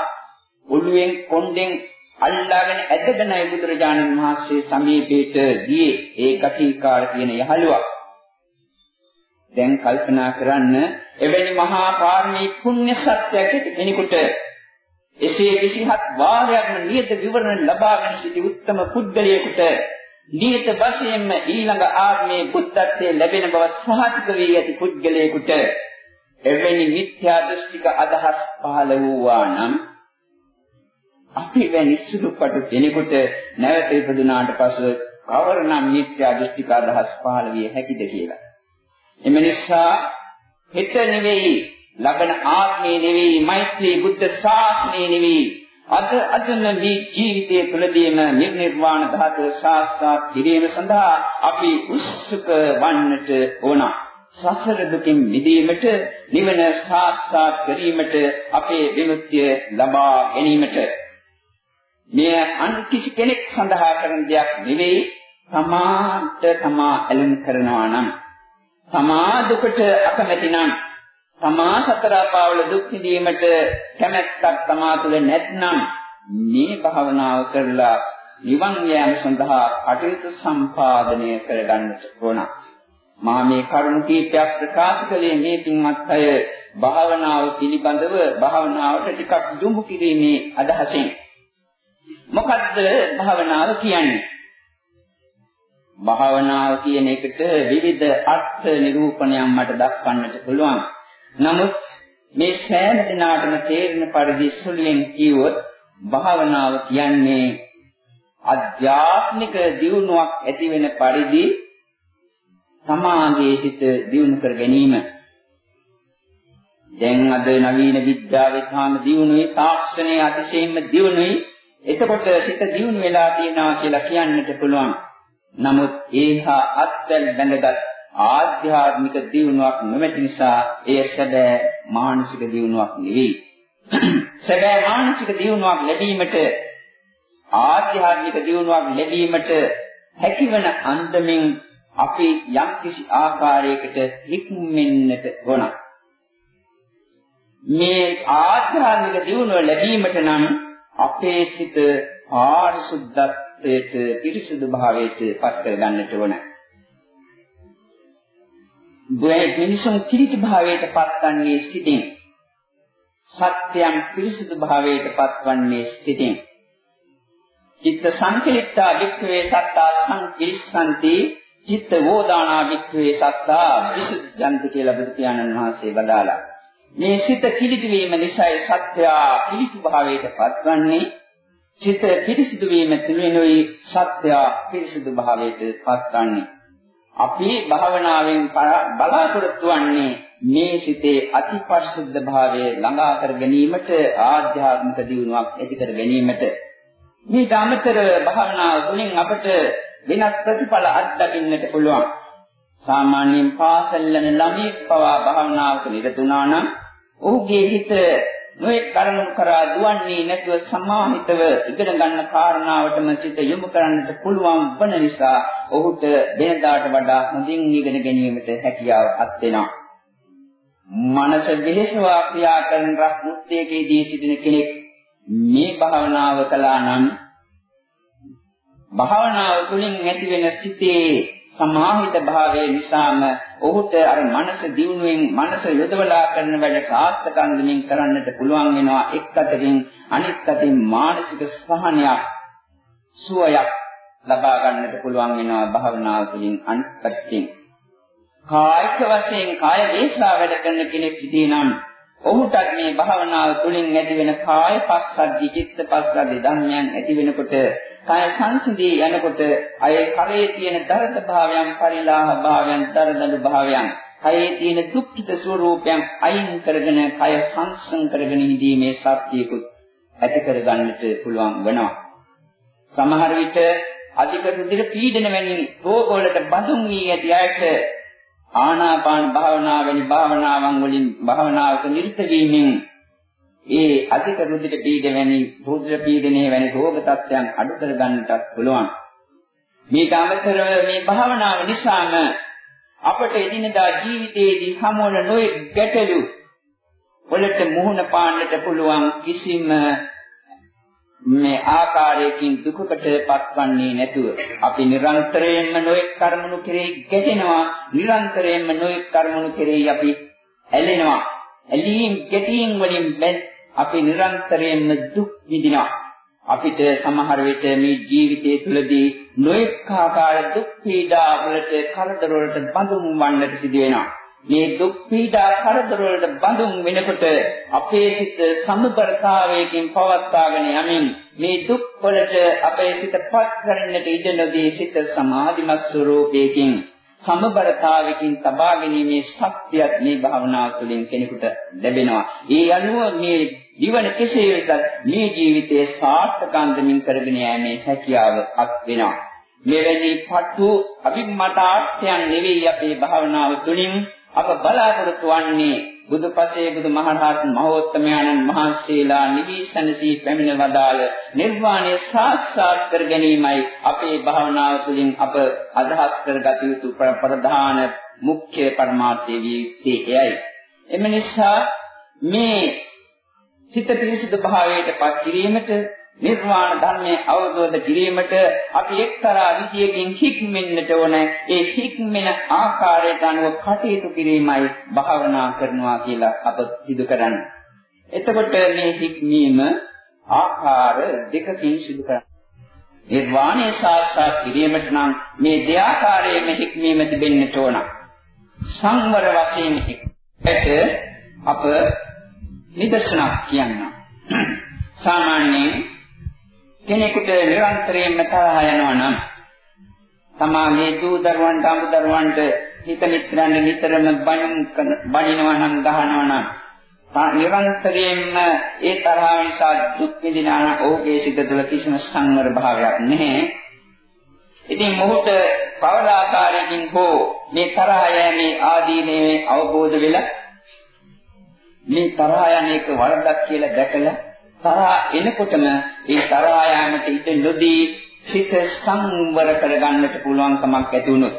ඔළුවෙන් කොණ්ඩෙන් අල්ලාගෙන ඇදගෙන බුදුරජාණන් වහන්සේ සමීපයට ගියේ ඒ කටිකාර කියන යහළුවා. දැන් කල්පනා කරන්න එවැනි මහා පාරමී පුණ්‍ය සත්‍යයක් කෙනෙකුට එසේ 27 වාරයක්ම නියත විවරණ ලබාගෙන සිටි උත්තම පුද්ගලයෙකුට නියත වශයෙන්ම ඊළඟ ආත්මයේ බුද්ධත්වයේ ලැබෙන බව සහතික වී ඇති පුද්ගලයෙකුට එවැනි මිත්‍යා දෘෂ්ටික අදහස් පහළ වූවා නම් අපි වැනි සුළුපටු කෙනෙකුට නැවත ඉපදුනාට පසු කවරනම් මිත්‍යා දෘෂ්ටික අදහස් පහළ විය හැකිද කියලා. එම නිසා හිත නෙවෙයි, ලබන ආත්මේ නෙවෙයි, මෛත්‍රී බුද්ධ ශාසනය නෙවෙයි. අද අදම මේ ජීවිතයේ තුළදීම නිර්නිර්වාණ ධාතුව සාක්ෂාත් කිරීම සඳහා අපි උත්සුක වන්නට ඕන. සසර දුකින් මිදීමට නිවන සාක්ෂාත් කිරීමට අපේ විමුක්තිය ලබා ගැනීමට මේ අන් කිසි කෙනෙක් සඳහා කරන දෙයක් නෙවෙයි තමාට තමා ඇලෙන කරනවා නම් තමා දුකට අකමැති නම් තමා සතර පාවල දුක් විඳීමට කැමැත්තක් තමා තුළ නැත්නම් මේ භාවනාව කරලා නිවන් යාම සඳහා කටයුතු සම්පාදනය කරගන්නට ඕන. මා මේ කරුණු කීපයක් ප්‍රකාශ කළේ මේ පින්වත් අය භාවනාව පිළිබඳව භාවනාවට ටිකක් දුමු කිරීමේ අදහසින්. මොකද්ද භාවනාව කියන්නේ? භාවනාව කියන එකට විවිධ අර්ථ නිරූපණයන් මට දක්වන්නට පුළුවන්. නමුත් මේ සෑම දිනාටම තේරෙන පරිදි සුළුෙන් කියවොත් භාවනාව කියන්නේ අධ්‍යාත්මික දියුණුවක් ඇති වෙන පරිදි සමාගයේ සිට දියුණු කර ගැනීම. දැන් අද නවීන විද්‍යාවේ තාම දියුණුවේ තාක්ෂණයේ අතිශයින්ම දියුණුවේ එතකොට සිත දියුණු වෙලා තියෙනවා කියලා කියන්නට පුළුවන්. නමුත් ඒහා අත්වැල් බැඳගත් ආධ්‍යාත්මික දියුණුවක් නොමැති නිසා එය සැබෑ මානසික දියුණුවක් නෙවෙයි. සැබෑ මානසික දියුණුවක් ලැබීමට ආධ්‍යාත්මික දියුණුවක් ලැබීමට හැකිවන අන්දමින් අපි යම් කිසි ආකාරයකට හික්මෙන්නට ඕන. මේ ආධ්‍යාත්මික දියුණුව ලැබීමට නම් අපේ සිත පාරිශුද්ධත්වයට පිරිසුදු භාවයට පත් කර ගන්නට ඕන. බුේ මිනිසුන් කිරිති භාවයට පත්වන්නේ සිටින්. සත්‍යයන් පිරිසුදු භාවයට පත්වන්නේ සිටින්. චිත්ත සංකලිට්ඨා වික්ඛවේ සත්තා සංකිරිස්සanti චිත්ත වෝදානා වික්ඛවේ සත්තා විසුද්ධන්ති කියලා බුදු පියාණන් වහන්සේ බදාලා. මේ සිත කිලිටි වීම නිසා සත්‍යය කිලිටි භාවයට පත්වන්නේ චිත පිරිසිදු වීම තුළිනුයි සත්‍යය පිරිසිදු භාවයට පත්වන්නේ අපි භාවනාවෙන් බලාපොරොත්තු වන්නේ මේ සිතේ අතිපරිශුද්ධ භාවය ළඟා කර ගැනීමට ආධ්‍යාත්මික දියුණුවක් ඇති කර ගැනීමට. මේ ධාමතර භාවනාව තුළින් අපට වෙනත් ප්‍රතිඵල අත්දකින්නට පුළුවන්. සාමාන්‍යයෙන් පාසල් යන ළමයෙක් පවා භාවනාවක නිරතුණා නම් ඔහුගේ හිත නොඑක් කරුණු කරා දුවන්නේ නැතුව සමාහිතව ඉගෙන ගන්න කාරණාවටම සිත යොමු කරන්නට පුළුවන් වන නිසා ඔහුට වෙනදාට වඩා හොඳින් ඉගෙන ගැනීමට හැකියාව අත් වෙනවා. මනස විහිසවා ක්‍රියා කරන රහෘත්‍යයේදී සිටින කෙනෙක් මේ භාවනාව කළා නම් භාවනාව තුළින් ඇති වෙන සිතේ සමාහිත භාවයේ නිසාම ඔහුට අර මනස දියුණුවෙන් මනස යොදවලා කරන වැඩ සාර්ථකවමින් කරන්නට පුළුවන් වෙනවා. එක් අතකින් අනිත් අතින් මානසික සහනයක් සුවයක් ලබා ගන්නට පුළුවන් වෙනවා භාවනාව තුළින් අනිත් පැත්තෙන්. කායික වශයෙන් කාය දේශා වැඩ කරන කෙනෙක් සිටිනම් ඔහුටත් මේ භාවනාව තුළින් ඇතිවෙන කාය පස්සද්ධි චිත්ත පස්සද්ධි ධර්මයන් ඇති වෙනකොට කාය සංසිඳී යනකොට අය කරේ තියෙන දරද භාවයන් පරිලාහ භාවයන් දරදඬු භාවයන් කයේ තියෙන දුක්ඛිත ස්වરૂපයන් අයින් කරගෙන කය සංසං කරගෙන ඉඳීමේ ශක්තියකුත් ඇති කරගන්නට පුළුවන් වෙනවා. සමහර විට අධික රුධිර පීඩන වැනි රෝග වලට බඳුන් වී ඇති අයට ආනාපාන භාවනාව වැනි භාවනාවන් වලින් භාවනාවක නිරත වීමෙන් ඒ අධික රුධිර පීඩන වැනි රුධිර පීඩනයේ වැනි රෝග තත්ත්වයන් අඩු කර ගන්නටත් පුළුවන්. මේක අමතරව මේ භාවනාව නිසාම අපට එදිනදා ජීවිතයේදී හමුවන නොයෙක් ගැටලු වලට මුහුණ පාන්නට පුළුවන් කිසිම මේ ආකාරයකින් දුකකට පත්වන්නේ නැතුව අපි නිරන්තරයෙන්ම නොඑක් කර්මණු කෙරෙහි ගැටෙනවා. නිරන්තරයෙන්ම නොඑක් කර්මණු කෙරෙහි අපි ඇලෙනවා. ඇලීම් ගැටීම් වලින් අපි නිරන්තරයෙන්ම දුක් විඳිනවා. අපිට සමහර විට මේ ජීවිතය තුළදී නොඑක් ආකාර දුක් පීඩා වලට කරදර වලට බඳුන් වන්නට සිදු වෙනවා. මේ දුක් පීඩා කරදර වලට බඳුන් වෙනකොට අපේ සිත සමබරතාවයකින් පවත්වාගෙන යමින් මේ දුක් වලට අපේ සිතපත් කරන්නට ඉඩ නොදී සිත සමාධිමත් ස්වરૂපයකින් සමබරතාවයකින් තබා ගැනීමේ ශක්තියක් මේ භාවනාව තුළින් කෙනෙකුට ලැබෙනවා. ඒ අනුව මේ ජීවන කෙසේ වෙතත් මේ ජීවිතයේ සාර්ථකන්දමින් කරගෙන යෑමේ හැකියාව අත් වෙනවා. මෙවැනි පටු අභිමතාර්ථයන් නෙවෙයි අපේ භාවනාව තුළින් අප බලාපොරොත්තු වන්නේ බුදුපසේ බුදුමහරහතන් මහෝත්තමයන්න් වහන්සේලා නිවිසනසී පැමිණ වදාළ නිර්වාණය සාක්ෂාත් කර ගැනීමයි අපේ භාවනාව තුළින් අප අදහස් කරගත යුතු ප්‍රධාන මුඛ්‍ය පරමාර්ථය වී එයයි. එම නිසා මේ සිත පිරිසිදු භාවයට පත් කිරීමට නිර්වාණ ධර්මයේ අවබෝධ කිරීමට අපි එක්තරා විදියකින් හික්මෙන්නට ඕන. ඒ හික්මෙන ආකාරයට අනුව කටයුතු කිරීමයි භාවනා කරනවා කියලා අප සිදු කරන්නේ. එතකොට මේ හික්මීම ආකාර දෙකකින් සිදු කරන්නේ. නිර්වාණය සාක්ෂාත් කිරීමට නම් මේ දෙආකාරයෙන්ම හික්මීම තිබෙන්නට ඕන. සංවර වශයෙන් අප නිදර්ශනක් කියන්නම්. සාමාන්‍යයෙන් කෙනෙකුට නිරන්තරයෙන්ම තරහ යනවා නම් තමාගේ දූ දරුවන්ට අමු දරුවන්ට හිත මිත්‍රයන් නිතරම බණුම් බණිනවා නම් ගහනවා නම් නිරන්තරයෙන්ම ඒ තරහ නිසා දුක් විඳිනා ඔහුගේ සිත තුළ කිසිම සංවර භාවයක් නැහැ. ඉතින් මොහොත පවදාකාරයෙන් හෝ මේ තරහ යෑමේ ආදීනේ අවබෝධ වෙලා මේ තරහ යන එක වරදක් කියලා දැකලා තරහා එනකොටම ඒ තරහා යාමට ඉඩ නොදී සිත සංවර කරගන්නට පුළුවන්කමක් ඇති වුණොත්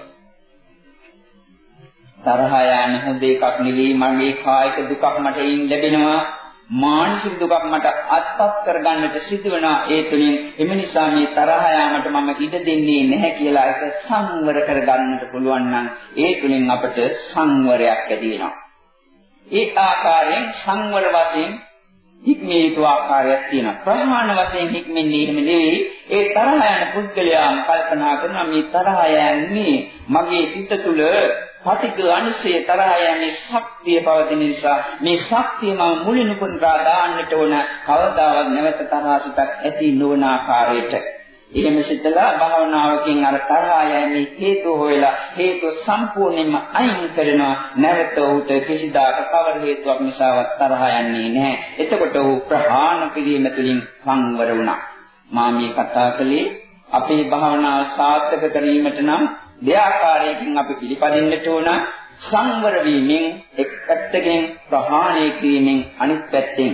තරහා යන හොඳ එකක් නෙවෙයි මගේ කායික දුකක් මට එයින් ලැබෙනවා. මානසික දුකක් මට අත්පත් කරගන්නට සිදුවනවා ඒ තුලින් එම නිසා මේ තරහ යාමට මම ඉඩ දෙන්නේ නැහැ කියලා ඒක සංවර කරගන්නට පුළුවන් නම් ඒ තුලින් අපට සංවරයක් ඇති වෙනවා. ඒ ආකාරයෙන් සංවර වශයෙන් හික්මේ යුතු ආකාරයක් තියෙනවා. ප්‍රහාණ වශයෙන් හික්මෙන්නේ එහෙම නෙවෙයි. ඒ තරහ යන පුද්ගලයා කල්පනා කරනවා මේ තරහ යන්නේ මගේ සිත තුළ පටිඝ අනුසය තරහ යන්නේ ශක්තිය පවතින නිසා මේ ශක්තිය මම මුලිනුපුන්දා දාන්නට ඕන කවදාවත් නැවත තරහ සිතක් ඇති නොවන ආකාරයට. එහෙම සිතලා භාවනාවකින් අර තරහා යන්නේ හේතු හොයලා හේතු සම්පූර්ණයෙන්ම අයින් කරනවා. නැවත උට කිසිදාක කවර හේතුවක් නිසාවත් තරහා යන්නේ නැහැ. එතකොට ඔහු ප්‍රහාණ කිරීම තුළින් සංවර වුණා. මා මේ කතා කළේ අපේ භාවනාව සාර්ථක කිරීමට නම් දෙආකාරයකින් අපි පිළිපදින්නට ඕන. සංවර වීමෙන් එක් පැත්තකින් ප්‍රහාණය කිරීමෙන් අනිත් පැත්තෙන්.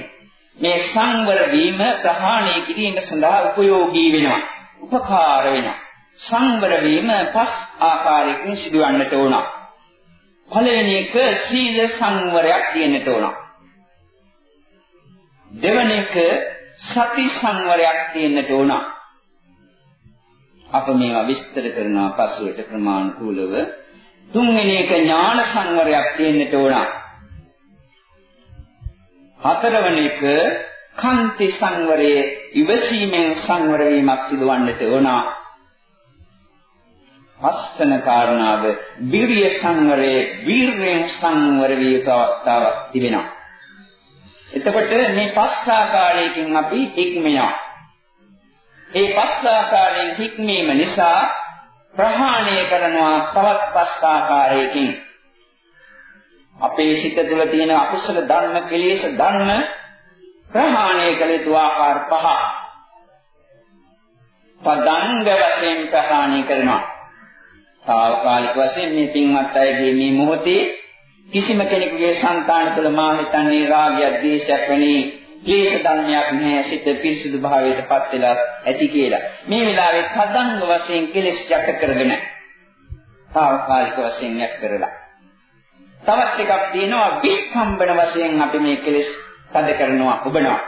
මේ සංවර වීම ප්‍රහාණය කිරීම සඳහා උපයෝගී වෙනවා. උපකාර වෙනවා. සංවර වීම පස් ආකාරයකින් සිදුවන්නට ඕන. පළවෙනි එක සීල සංවරයක් තියෙන්නට ඕන. දෙවෙනි එක සති සංවරයක් තියෙන්නට ඕන. අප මේවා විස්තර කරනවා පසුවට ප්‍රමාණිකූලව. තුන්වෙනි එක ඥාන සංවරයක් තියෙන්නට ඕන. හතරවෙනි එක කාන්ති සංවරයේ ඉවසීමෙන් සංවර වීමක් සිදුවන්නට ඕන. පස්තන කාරණාව විරිය සංවරයේ වීරයෙන් සංවර විය අවස්ථාවක් තිබෙනවා. එතකොට මේ පස් ආකාරයකින් අපි හික්මනවා. ඒ පස් ආකාරයෙන් හික්මීම නිසා ප්‍රහාණය කරනවා තවත් පස් ආකාරයකින් අපේ සිත තුළ තියෙන අකුසල ධර්ම, කෙලෙස් ධර්ම ප්‍රහාණය කළ යුතු ආකාර පහ. පදංග වශයෙන් ප්‍රහාණය කරනවා. తాවකාලික වශයෙන් මේ පින්වත් අයගේ මේ මොහොතේ කිසිම කෙනෙකුගේ సంతාන තුළ මා හිතන්නේ රාගයක්, ද්වේෂයක් වැනි ක්ලේශ ධර්මයක් නැහැ සිත පිරිසිදු භාවයටපත් වෙලා ඇති කියලා. මේ වෙලාවේ පදංග වශයෙන් කෙලෙස් යට කරගෙන తాවකාලික වශයෙන් යක් කරලා. තවත් එකක් තියෙනවා විස්කම්බන වශයෙන් අපි මේ කෙලෙස් තද කරනවා ඔබනවා.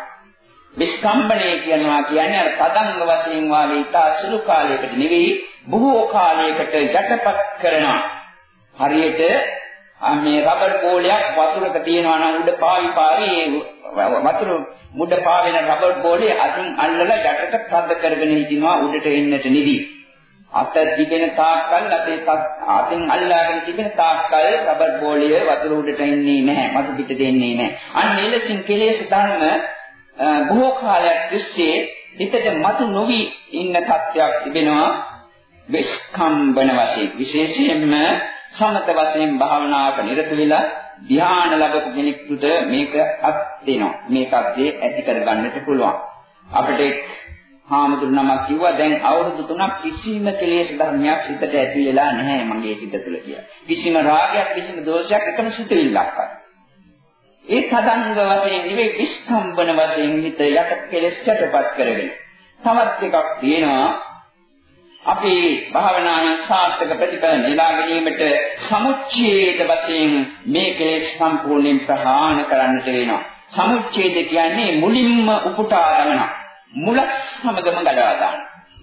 විස්කම්බණය කියනවා කියන්නේ අර පදංග වශයෙන් වාගේ ඉතා සුළු කාලයකට නෙවෙයි බොහෝ කාලයකට යටපත් කරනවා. හරියට මේ රබර් බෝලයක් වතුරක තියෙනවා නම් උඩ පාවි පාවි වතුර මුඩ පාවෙන රබර් බෝලේ අතින් අල්ලලා යටට තද කරගෙන හිටිනවා උඩට එන්නට නිදි. අත තිබෙන තාක්කල් අපේ අතින් අල්ලාගෙන තිබෙන තාක්කල් රබර් බෝලය වතුර උඩට එන්නේ නැහැ. මතු පිට දෙන්නේ නැහැ. අන්න එලෙසින් කෙලෙස් ධර්ම බොහෝ කාලයක් තිස්සේ හිතට මතු නොවි ඉන්න තත්ත්වයක් තිබෙනවා. විස්කම්බන වශයෙන් විශේෂයෙන්ම සමත වශයෙන් භාවනාවක නිරත වෙලා ධ්‍යාන ලැබපු කෙනෙකුට මේක අත් වෙනවා. මේ தත්යේ ඇති කරගන්නට පුළුවන්. අපිට හාමුදුරු නමක් කිව්වා දැන් අවුරුදු 3ක් කිසිම කෙලෙස් ධර්මයක් සිතට ඇති වෙලා නැහැ මගේ සිත තුළ කියලා. කිසිම රාගයක් කිසිම දෝෂයක් එකම සිතෙල්ලක්වත්. ඒ තදංග වශයෙන් නෙවෙයි විස්තම්බන වශයෙන් හිත යට කෙලෙස් චටපත් කරගෙන. තවත් එකක් තියෙනවා අපේ භාවනාවේ සාර්ථක ප්‍රතිඵල නෙලා ගැනීමට සමුච්ඡේද වශයෙන් මේ කෙලෙස් සම්පූර්ණයෙන් ප්‍රහාණය කරන්නට වෙනවා. සමුච්ඡේද කියන්නේ මුලින්ම උපුටා ගන්න. මුල සමගම ගලවා ගන්න.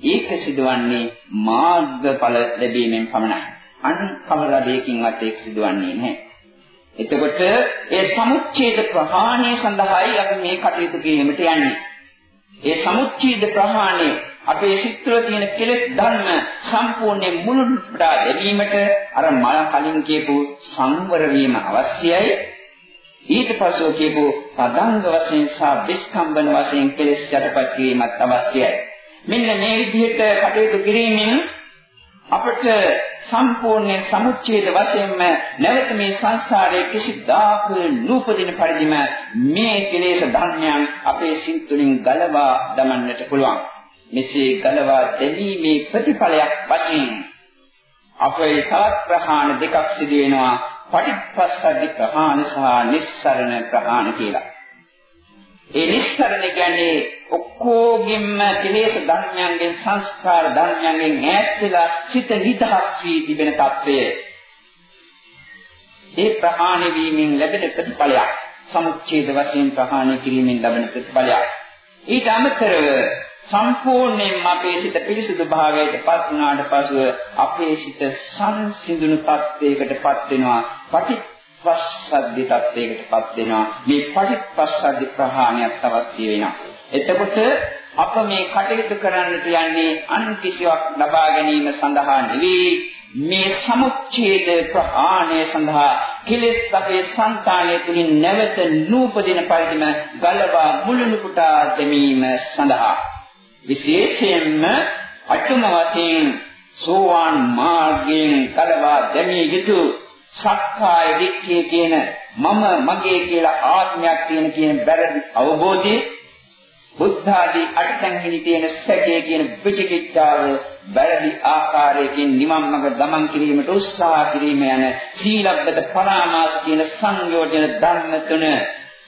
ඒක සිදුවන්නේ මාර්ගඵල ලැබීමෙන් පමණයි. අන් කවර දෙයකින්වත් ඒක සිදුවන්නේ නැහැ. එතකොට ඒ සමුච්ඡේද ප්‍රහාණය සඳහායි අපි මේ කටයුතු කිරීමට යන්නේ. ඒ සමුච්ඡේද ප්‍රහාණය අපේ සිත්වල තියෙන කෙලෙස් ධර්ම සම්පූර්ණයෙන් මුළුමනින්ට ලැබීමට අර මල කලින් කියපු සංවර වීම අවශ්‍යයි. ඊට පස්ව කියපු පදංග වශයෙන් සහ විස්කම්බන වශයෙන් කෙලෙස් යටපත් කිරීමත් අවශ්‍යයි. මෙන්න මේ විදිහට කටයුතු කිරීමෙන් අපට සම්පූර්ණ සමුච්ඡේද වශයෙන්ම නැවත මේ සංසාරයේ කිසිදාක නූපදින පරිදිම මේ කෙලෙස් ධර්මයන් අපේ සිත් තුළින් ගලවා දමන්නට පුළුවන්. මෙසේ ගලවා දැමීමේ ප්‍රතිඵලයක් වශයෙන් අපේ තවත් ප්‍රහාණ දෙකක් සිදු වෙනවා පටිච්චසමුප්පාද ප්‍රහාණ සහ නිස්සරණ ප්‍රහාණ කියලා. ඒ නිස්සරණ කියන්නේ ඔක්කොගින්ම කෙලෙස් ධර්මයන්ගෙන් සංස්කාර ධර්මයන්ගෙන් ඈත් වෙලා සිත නිදහස් වී තිබෙන తත්වය. ඒ ප්‍රහාණය වීමෙන් ලැබෙන ප්‍රතිඵලයක්. සමුච්ඡේද වශයෙන් ප්‍රහාණය කිරීමෙන් ලැබෙන ප්‍රතිඵලයක්. ඊට අමතරව සම්පූර්ණයෙන්ම අපේ සිත පිරිසුදු භාවයට පත් වුණාට පසුව අපේ සිත සංසිඳුණු තත්වයකටපත් වෙනවා. පටිච්චසද්දි තත්වයකටපත් වෙනවා. මේ පටිච්චසද්දි ප්‍රහාණයක් අවශ්‍ය වෙනවා. එතකොට අප මේ කටයුතු කරන්නට යන්නේ අන් කිසිවක් ලබා ගැනීම සඳහා නෙවෙයි. මේ සමුච්ඡේද ප්‍රහාණය සඳහා කිලස් අපේ సంతානය තුලින් නැවත නූපදින පරිදිම ගලවා මුළුණු කුටා දැමීම සඳහා විශේෂයෙන්ම අටුම වශයෙන් සෝවාන් මාර්ගයෙන් කලවා දැමිය යුතු සක්කාය දිට්ඨිය කියන මම මගේ කියලා ආත්මයක් තියෙන කියන බැරදි අවබෝධය බුද්ධ ආදී අටතැන්හිනි තියෙන සැකේ කියන විචිකිච්ඡාව බැරදි ආකාරයකින් නිවන් මඟ ගමන් කිරීමට උත්සාහ කිරීම යන සීලබ්බත පරාමාස කියන සංයෝජන ධර්ම තුන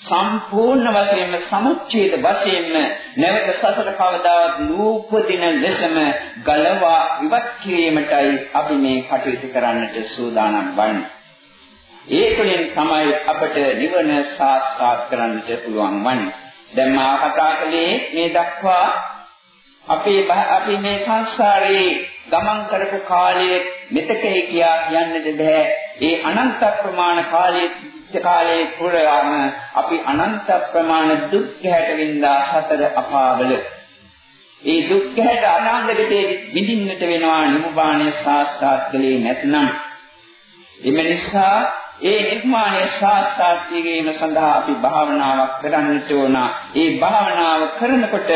සම්පූර්ණ වශයෙන්ම සමුච්ඡේද වශයෙන්ම නැවත සසර කවදාවත් නූපදින ලෙසම ගලවා ඉවත් කිරීමටයි අපි මේ කටයුතු කරන්නට සූදානම් වන්නේ. ඒ තුළින් තමයි අපට නිවන සාක්ෂාත් කරන්නට පුළුවන් වන්නේ. දැන් මා කතා කළේ මේ දක්වා අපේ අපි මේ සංසාරේ ගමන් කරපු කාලයේ මෙතකේ කියා කියන්නට බෑ. ඒ අනන්ත ප්‍රමාණ කාලයේ කාලයේ පුරාම අපි අනන්ත ප්‍රමාණ දුක් ගැට වින්දා සතර අපාවල ඒ දුක් ගැට අනාගතයේ විඳින්නට වෙනවා නිර්වාණය සාක්ෂාත් කළේ නැත්නම් එම නිසා ඒ නිර්මාණය සාක්ෂාත් කිරීම සඳහා අපි භාවනාවක් කරන්නට ඕන. ඒ භාවනාව කරනකොට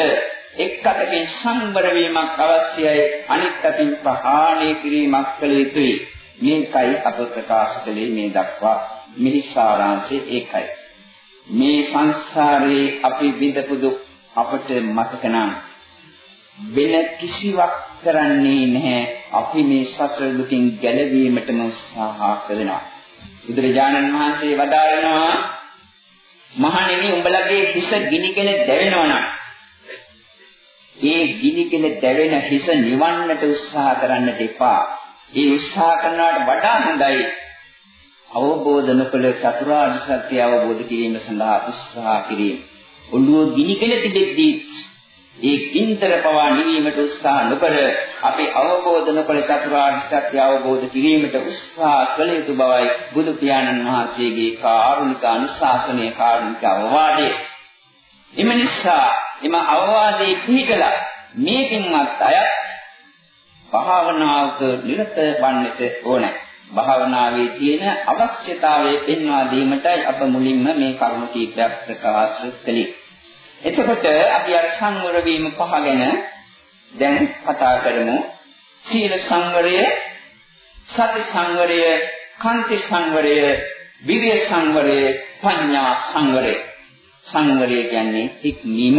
එක් අතකින් සංවර වීමක් අවශ්‍යයි අනිත් අතින් ප්‍රහාණය කිරීමක් කළ යුතුයි. මේකයි අප ප්‍රකාශ කළේ මේ දක්වා මිහි සාරාංශය ඒකයි. මේ සංසාරේ අපි විඳපු දුක් අපට මතක නම් වෙන කිසිවක් කරන්නේ නැහැ. අපි මේ සසර දුකින් ගැලවීමටම උත්සාහ කරනවා. බුදුරජාණන් වහන්සේ වදාරනවා මහණෙනි උඹලගේ හිස ගිනිගෙන දැවෙනවා නම් ඒ ගිනිගෙන දැවෙන හිස නිවන්නට උත්සාහ කරන්නට එපා. ඒ උත්සාහ කරනවට වඩා හොඳයි අවබෝධ නොකළ චතුරාර්ය සත්‍ය අවබෝධ කිරීම සඳහා උත්සාහ කිරීම. ඔළුව ගිනිගෙන තිබෙද්දී ඒ කින්තර පවා නිවීමට උත්සාහ නොකර අපි අවබෝධ නොකළ චතුරාර්ය සත්‍ය අවබෝධ කිරීමට උත්සාහ කළ යුතු බවයි බුදු පියාණන් වහන්සේගේ කාරුණික අනුශාසනීය කාරුණික අවවාදය. එම නිසා එම අවවාදයේ පිළිකලා මේ පින්වත් අයත් භාවනාවක නිරත වන්නට ඕනේ. භාවනාවේ තියෙන අවශ්‍යතාවය පෙන්වා දීමටයි අප මුලින්ම මේ කරුණු කීපයක් ප්‍රකාශ කළේ. එතකොට අපි අර සංවර වීම පහ ගැන දැන් කතා කරමු. සීල සංවරය, සති සංවරය, කාන්ති සංවරය, විවේක සංවරය, පඤ්ඤා සංවරය. සංවරය කියන්නේ හික්මීම.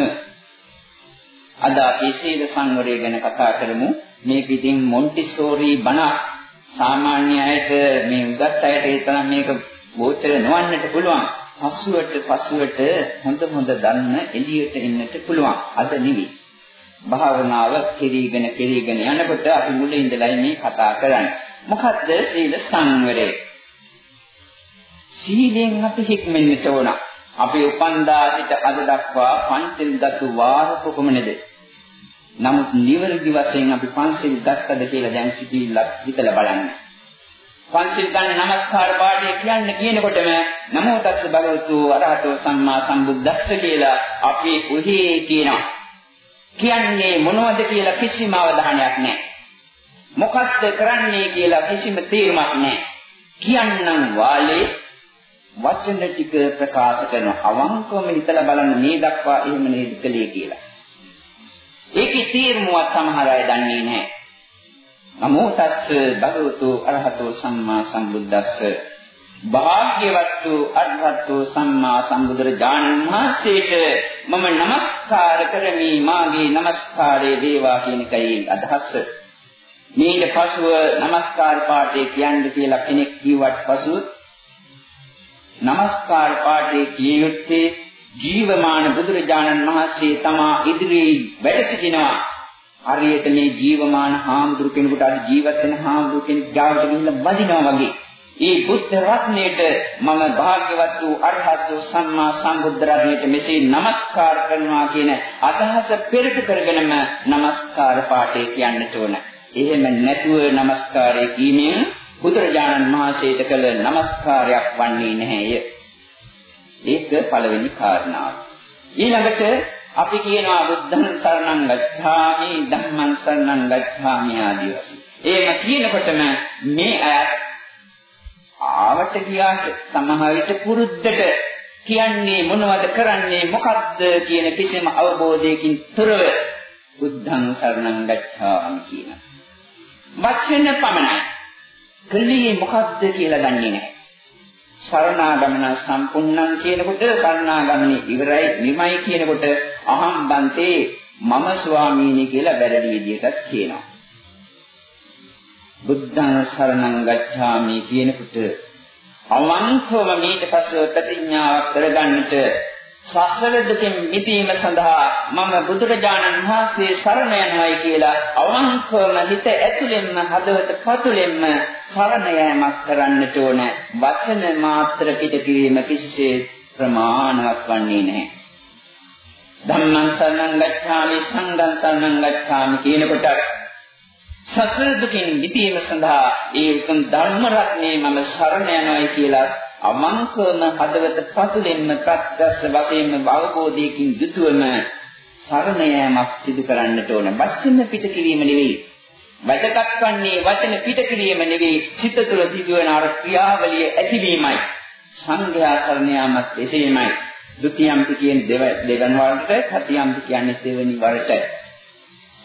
අද අපි සීල සංවරය ගැන කතා කරමු. මේ පිටින් මොන්ටිසෝරි බණ සාමාන්‍ය අයට මේ උගත් අයට ඒ තරම් මේක ගෝචර නොවන්නට පුළුවන්. පසුවට පසුවට හොඳ හොඳ ධර්ම එළියට එන්නට පුළුවන්. අද නෙවෙයි. භාවනාව කෙරීගෙන කෙරීගෙන යනකොට අපි මුලින් ඉඳලා මේ කතා කරන්නේ. මොකද්ද සීල සංවරය? සීලෙන් අපි හික්මෙන්නට ඕන. අපි උපන්දා සිට අද දක්වා පංචිල් දතු වාර කොපමණද? නමුත් නිවැරදි වශයෙන් අපි පංචිල් දක්කද කියලා දැන් සිටිල්ලක් හිතලා බලන්න. පංචිල් ගන්න නමස්කාර පාඩය කියන්න කියනකොටම නමෝ තස්ස භගවතු අරහතෝ සම්මා සම්බුද්දස්ස කියලා අපි උහි කියනවා. කියන්නේ මොනවද කියලා කිසිම අවධානයක් නැහැ. මොකක්ද කරන්නේ කියලා කිසිම තීරමක් නැහැ. කියන්නම් වාලේ වචන ටික ප්‍රකාශ කරන අවංකවම හිතලා බලන්න මේ දක්වා එහෙම නේද කලේ කියලා. ඒකේ තීරණුවක් සමහර අය දන්නේ නැහැ. නමෝ තස්ස භගවතු අරහතෝ සම්මා සම්බුද්දස්ස භාග්‍යවත් වූ අරහතෝ සම්මා සම්බුදුරජාණන් වහන්සේට මම নমස්කාර කරමි මාගේ নমස්කාරයේ දේවා කියන එකයි අදහස. මේක පසුව নমස්කාර පාඨය කියන්න කියලා කෙනෙක් කිව්වට පසු নমස්කාර පාඨයේ කිය යුත්තේ ජීවමාන බුදුරජාණන් වහන්සේ තමා ඉදිරියේ වැඩ සිටිනවා. හරියට මේ ජීවමාන හාමුදුරු කෙනෙකුට අද ජීවත් වෙන හාමුදුරු කෙනෙක් ගාවට ගිහිල්ලා වදිනවා වගේ. ඒ බුද්ධ රත්නයට මම භාග්‍යවත් වූ අරහත් වූ සම්මා සම්බුද්ධ රත්නයට මෙසේ নমස්කාර කරනවා කියන අදහස පෙරට කරගෙනම নমස්කාර පාඨය කියන්නට ඕන. එහෙම නැතුව নমස්කාරය කියමින් බුදුරජාණන් වහන්සේට කළ নমස්කාරයක් වන්නේ නැහැය. ඒක පළවෙනි කාරණාව. ඊළඟට අපි කියනවා බුද්ධං සරණං ගච්ඡාමි ධම්මං සරණං ගච්ඡාමි ආදී වශයෙන්. එහෙම කියනකොටම මේ අයත් ආවට ගියාට සමහර විට පුරුද්දට කියන්නේ මොනවද කරන්නේ මොකද්ද කියන කිසිම අවබෝධයකින් තොරව බුද්ධං සරණං ගච්ඡාමි කියන. වචන පමණයි. කල්ලි මොකද්ද කියලා දන්නේ නැහැ. සරණාගමන සම්පූර්ණං කියනකොට සරණාගමනේ ඉවරයි නිමයි කියනකොට අහම් බන්තේ මම ස්වාමීනි කියලා වැරදි විදිහටත් කියනවා. බුද්ධං සරණං ගච්ඡාමි කියනකොට අවංකවම ඊට පස්ව ප්‍රතිඥාවක් කරගන්නට සසර දුකින් මිදීම සඳහා මම බුදුරජාණන් වහන්සේ සරණ යනවායි කියලා අවංකවම හිත ඇතුළෙන්ම හදවත පතුලෙන්ම සරණ යෑමක් කරන්නට ඕන වචන මාත්‍ර පිට කිරීම කිසිසේ ප්‍රමාණවත් වන්නේ නැහැ. ධම්මං සරණං ගච්ඡාමි සංඝං සරණං ගච්ඡාමි කියනකොට සසර දුකින් මිදීම සඳහා ඒ උතුම් ධර්ම රත්නේ මම සරණ යනවායි කියලා අමංකවම හදවත පතුලෙන්ම ප්‍රත්‍යක්ෂ වශයෙන්ම අවබෝධයකින් යුතුවම සරණ යාමක් සිදු කරන්නට ඕන. වචන පිට කිරීම නෙවෙයි. වැදගත් වන්නේ වචන පිට කිරීම නෙවෙයි. සිත තුළ සිදුවන අර ක්‍රියාවලිය ඇතිවීමයි. සංඝයා සරණ යාමත් එසේමයි. ဒုတိယම්පි කියන දෙවන වරට, තතියම්පි කියන්නේ දෙවෙනි වරට.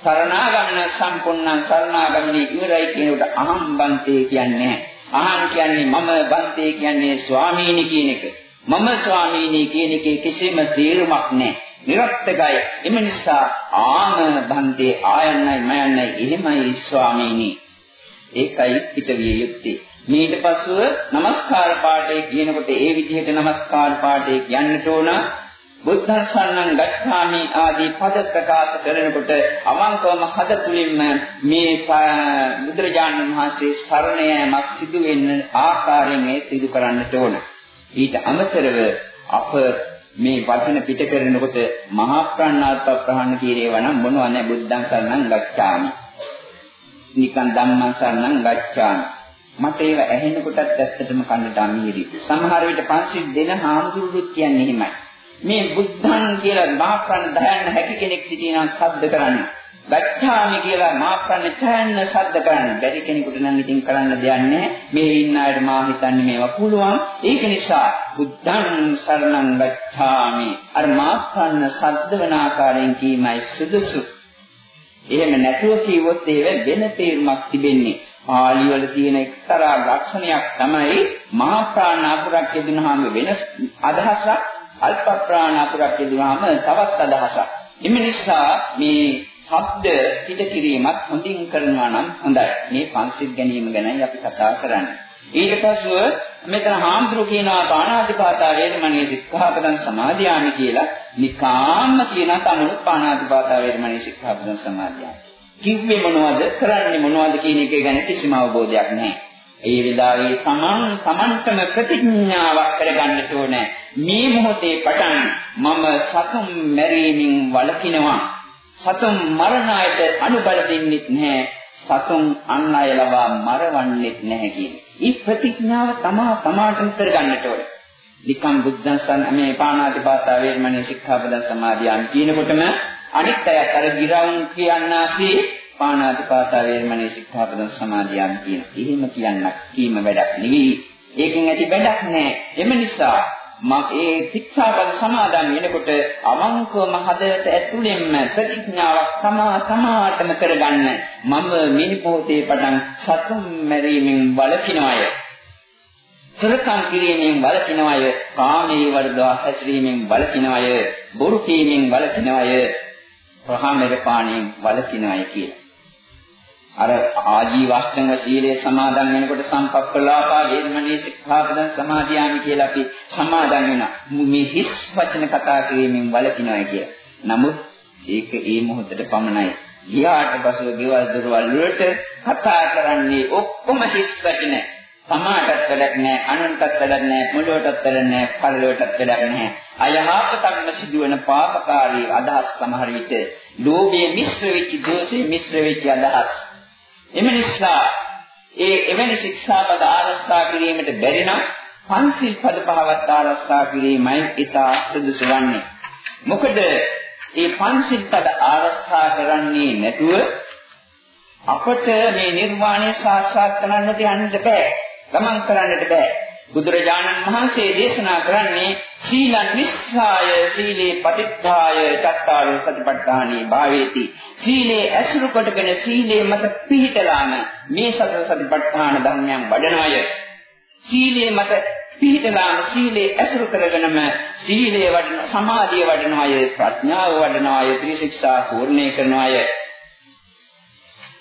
සරණාගමන සම්පූර්ණ සරණාගමනේ ඉවරයි කියනකොට අහම්බන්තේ කියන්නේ නැහැ. අහන් කියන්නේ මම බන්තේ කියන්නේ ස්වාමීනි කියන එක. මම ස්වාමීනි කියන එකේ කිසිම තේරුමක් නැහැ. නිර්ර්ථකයි. එම නිසා ආම බන්තේ ආයන්නයි මයන්නයි එහෙමයි ස්වාමීනි. ඒකයි පිටවිය යුත්තේ. ඊට පස්ව নমස්කාර පාඩේ කියනකොට ඒ විදිහට নমස්කාර පාඩේ කියන්නට ඕන බුද්ධ සන්නං ගච්ඡාමි ආදී පද ප්‍රකාශ කරනකොට අවංකවම හද තුලින්ම මේ බුදුරජාණන් වහන්සේ සරණ යාමක් සිදු වෙන්න ආකාරයෙන් ඒ සිදු කරන්නට ඕන. ඊට අමතරව අප මේ වචන පිට කරනකොට මහා ප්‍රඥාත්ව ප්‍රහාණ කීරේවා නම් මොනවා නැ බුද්ධං සරණං ගච්ඡාමි. නිකන් ධම්මං සරණං ගච්ඡාමි. මට ඒව ඇහෙනකොටත් ඇත්තටම කන්නට අමීරි. සමහර විට පන්සිල් දෙන හාමුදුරුවෝ කියන්නේ එහෙමයි. මේ බුද්ධං කියලා මහා ප්‍රඥ දයන්න හැකි කෙනෙක් සිටිනා සද්ද කරන්නේ. ගච්ඡාමි කියලා මාපන්න චයන්න ශබ්ද කරන්න බැරි කෙනෙකුට නම් ඉතින් කරන්න දෙයක් නැහැ. මේ ඉන්න අයට මා හිතන්නේ මේවා පුළුවන්. ඒක නිසා බුද්ධං සරණං ගච්ඡාමි. අර මාපන්න ශබ්ද වන ආකාරයෙන් කීමයි සුදුසු. එහෙම නැතුව කිව්වොත් ඒව වෙන තේරුමක් තිබෙන්නේ. පාලි වල තියෙන එක්තරා ලක්ෂණයක් තමයි මහා ප්‍රාණ අකුරක් යෙදුනහම වෙනස් අදහසක් අල්ප ප්‍රාණ අකුරක් යෙදුනහම තවත් අදහසක්. එම නිසා මේ ශබ්ද පිට කිරීමත් හොඳින් කරනවා නම් හොඳයි. මේ පංචිත් ගැනීම ගැනයි අපි කතා කරන්නේ. ඊට පස්ව මෙතන හාමුදුරු කියනවා පාණාතිපාතා වේදමණී සික්ඛාපදං සමාදියාමි කියලා නිකාම්ම කියන තනුත් පාණාතිපාතා වේදමණී සික්ඛාපදං සමාදියාමි. කිව්වේ මොනවද කරන්නේ මොනවද කියන එක ගැන කිසිම අවබෝධයක් නැහැ. ඒ විලාවේ තමන් තමන්ටම ප්‍රතිඥාවක් කරගන්නට ඕනේ. මේ මොහොතේ පටන් මම සතුම් මැරීමෙන් වළකිනවා. සතුන් මරණ අයට අනුබල දෙන්නෙත් නැහැ. සතුන් අන් අය ලවා මරවන්නෙත් නැහැ කියන්නේ. මේ ප්‍රතිඥාව තමා තමාටම කරගන්නට ඕනේ. නිකම් බුද්ධං සන් මේ පාණාතිපාතා වේරමණී ශික්ෂාපද සමාදියාන් කියනකොටම අනිත් අයත් අර ගිරවුන් කියන්නාසේ පාණාතිපාතා වේරමණී ශික්ෂාපද සමාදියාන් කියන. එහෙම කියන්නක් කීම වැඩක් නෙවෙයි. ඒකෙන් ඇති වැඩක් නැහැ. එම නිසා ඒ ශික්ෂාපද සමාදන් වෙනකොට අවංකවම හදයට ඇතුළෙන්ම ප්‍රතිඥාවක් තමා තමාටම කරගන්න මම මේ පොතේ පටන් සතුම් මැරීමෙන් වළකිනවය. සරකම් කිරීමෙන් වළකිනවය. කාමී වර්ධවා හැසිරීමෙන් වළකිනවය. බොරු කීමෙන් වළකිනවය. ප්‍රහාමර පාණයෙන් වළකිනවය කියලා. අර ආජීවස්තංග සීලයේ සමාදන් වෙනකොට සම්පක්කලාපා වේදමණී සික්ඛාපදං සමාදියාමි කියලා අපි සමාදන් වෙනවා. මේ හිස් වචන කතා කිරීමෙන් වළකිනවා කියලා. නමුත් ඒක ඒ මොහොතේ පමණයි. ගියාට පසුව ගෙවල් දොරවල් වලට කතා කරන්නේ ඔක්කොම හිස් වචන. සමාටත් වැඩක් නැහැ, අනුන්ටත් වැඩක් නැහැ, මුලවටත් වැඩක් නැහැ, පරිලවටත් වැඩක් නැහැ. අයහපතක්ම සිදුවන පාපකාරී අදහස් සමහර විට ලෝභයේ මිශ්‍ර වෙච්ච දෝෂයේ මිශ්‍ර වෙච්ච අදහස් එම නිසා ඒ එවැනි ශික්ෂාපද ආරක්ෂා කිරීමට බැරි නම් පන්සිල් පද පහවත් ආරක්ෂා කිරීමයි ඉතා සුදුසු වන්නේ. මොකද මේ පන්සිල් පද ආරක්ෂා කරන්නේ නැතුව අපට මේ නිර්වාණය සාක්ෂාත් කරන්නට යන්න බෑ. ගමන් කරන්නට බෑ. බුදුරජාණන් වහන්සේ දේශනා කරන්නේ සීලං නිස්සාය සීලේ පටිච්චාය චත්තාර සතිපට්ඨානේ භාවේති. සීලේ ඇසුරු කොටගෙන සීලේ මත පිහිටලාම මේ සතර සතිපට්ඨාන ධර්මයන් වඩනවාය. සීලේ මත පිහිටලාම සීලේ ඇසුරු කරගෙනම සීලේ වඩන සමාධිය වඩනවාය ප්‍රඥාව වඩනවාය ත්‍රිශික්ෂා පූර්ණේ කරනවාය.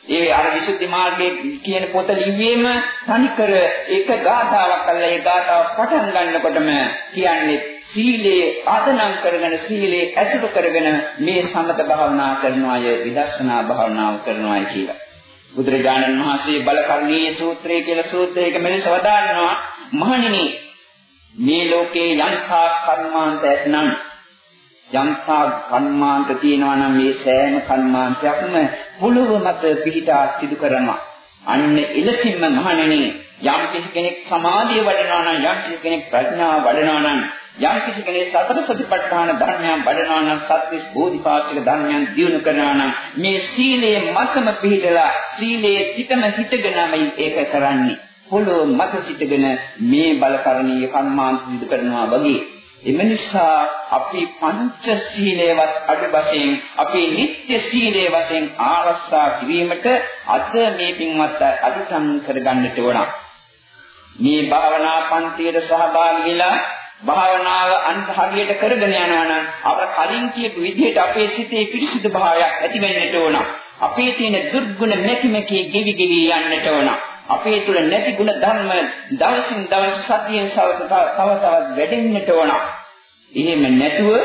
ඒ අර විසුද්ධි මාර්ගයේ කියන පොත ලිව්වෙම තනිකර එක ගාථාවක් අල්ල ඒ ගාථාව පටන් ගන්නකොටම කියන්නේ සීලයේ ආදනම් කරගෙන සීලයේ ඇසුරු කරගෙන මේ සමත භාවනා කරනවාය විදර්ශනා භාවනාව කරනවායි කියලා. බුදුරජාණන් වහන්සේ බලකර්ණීය සූත්‍රය කියලා සූත්‍රයක මෙලෙස වදාළනවා මහණෙනි මේ ලෝකේ යන්තා කර්මාන්ත ඇතනම් යම්තා කර්මාන්ත තියෙනවා නම් මේ සෑම කර්මාන්තයක්ම පොළොව මත පිහිටා සිදු කරනවා. අන්න එලෙසින්ම මහණෙනි යම් කිසි කෙනෙක් සමාධිය වඩනවා නම් යම් කිසි කෙනෙක් ප්‍රඥාව වඩනවා නම් යම් කිසි කෙනෙක් සතර සතිපට්ඨාන ධර්මයන් වඩනවා නම් සත්‍විස් බෝධිපාක්ෂික ධර්මයන් දියුණු කරනවා නම් මේ සීලයේ මතම පිහිටලා සීලයේ පිටම හිටගෙනමයි ඒක කරන්නේ. පොළොව මත සිටගෙන මේ බලකරණීය කර්මාන්ත සිදු කරනවා වගේ එම නිසා අපි පංච සීලේවත් අඩු වශයෙන් අපි නිත්‍ය සීලේ වශයෙන් ආරක්ෂා කිරීමට අද මේ පින්වත් අධිසම් කරගන්නට ඕන. මේ භාවනා පන්තියට සහභාගී වෙලා භාවනාව අන්ත හරියට කරගෙන යනවා නම් අප කලින් කියපු විදිහට අපේ සිතේ පිරිසිදු භාවයක් ඇති වෙන්නට ඕන. අපේ තියෙන දුර්ගුණ මෙකි මෙකි ගෙවි ගෙවි යන්නට ඕන. අපේ තුල නැති ගුණ ධර්ම දවසින් දවස සතියෙන් සවත තව තවත් වැඩෙන්නට ඕන. එහෙම නැතුව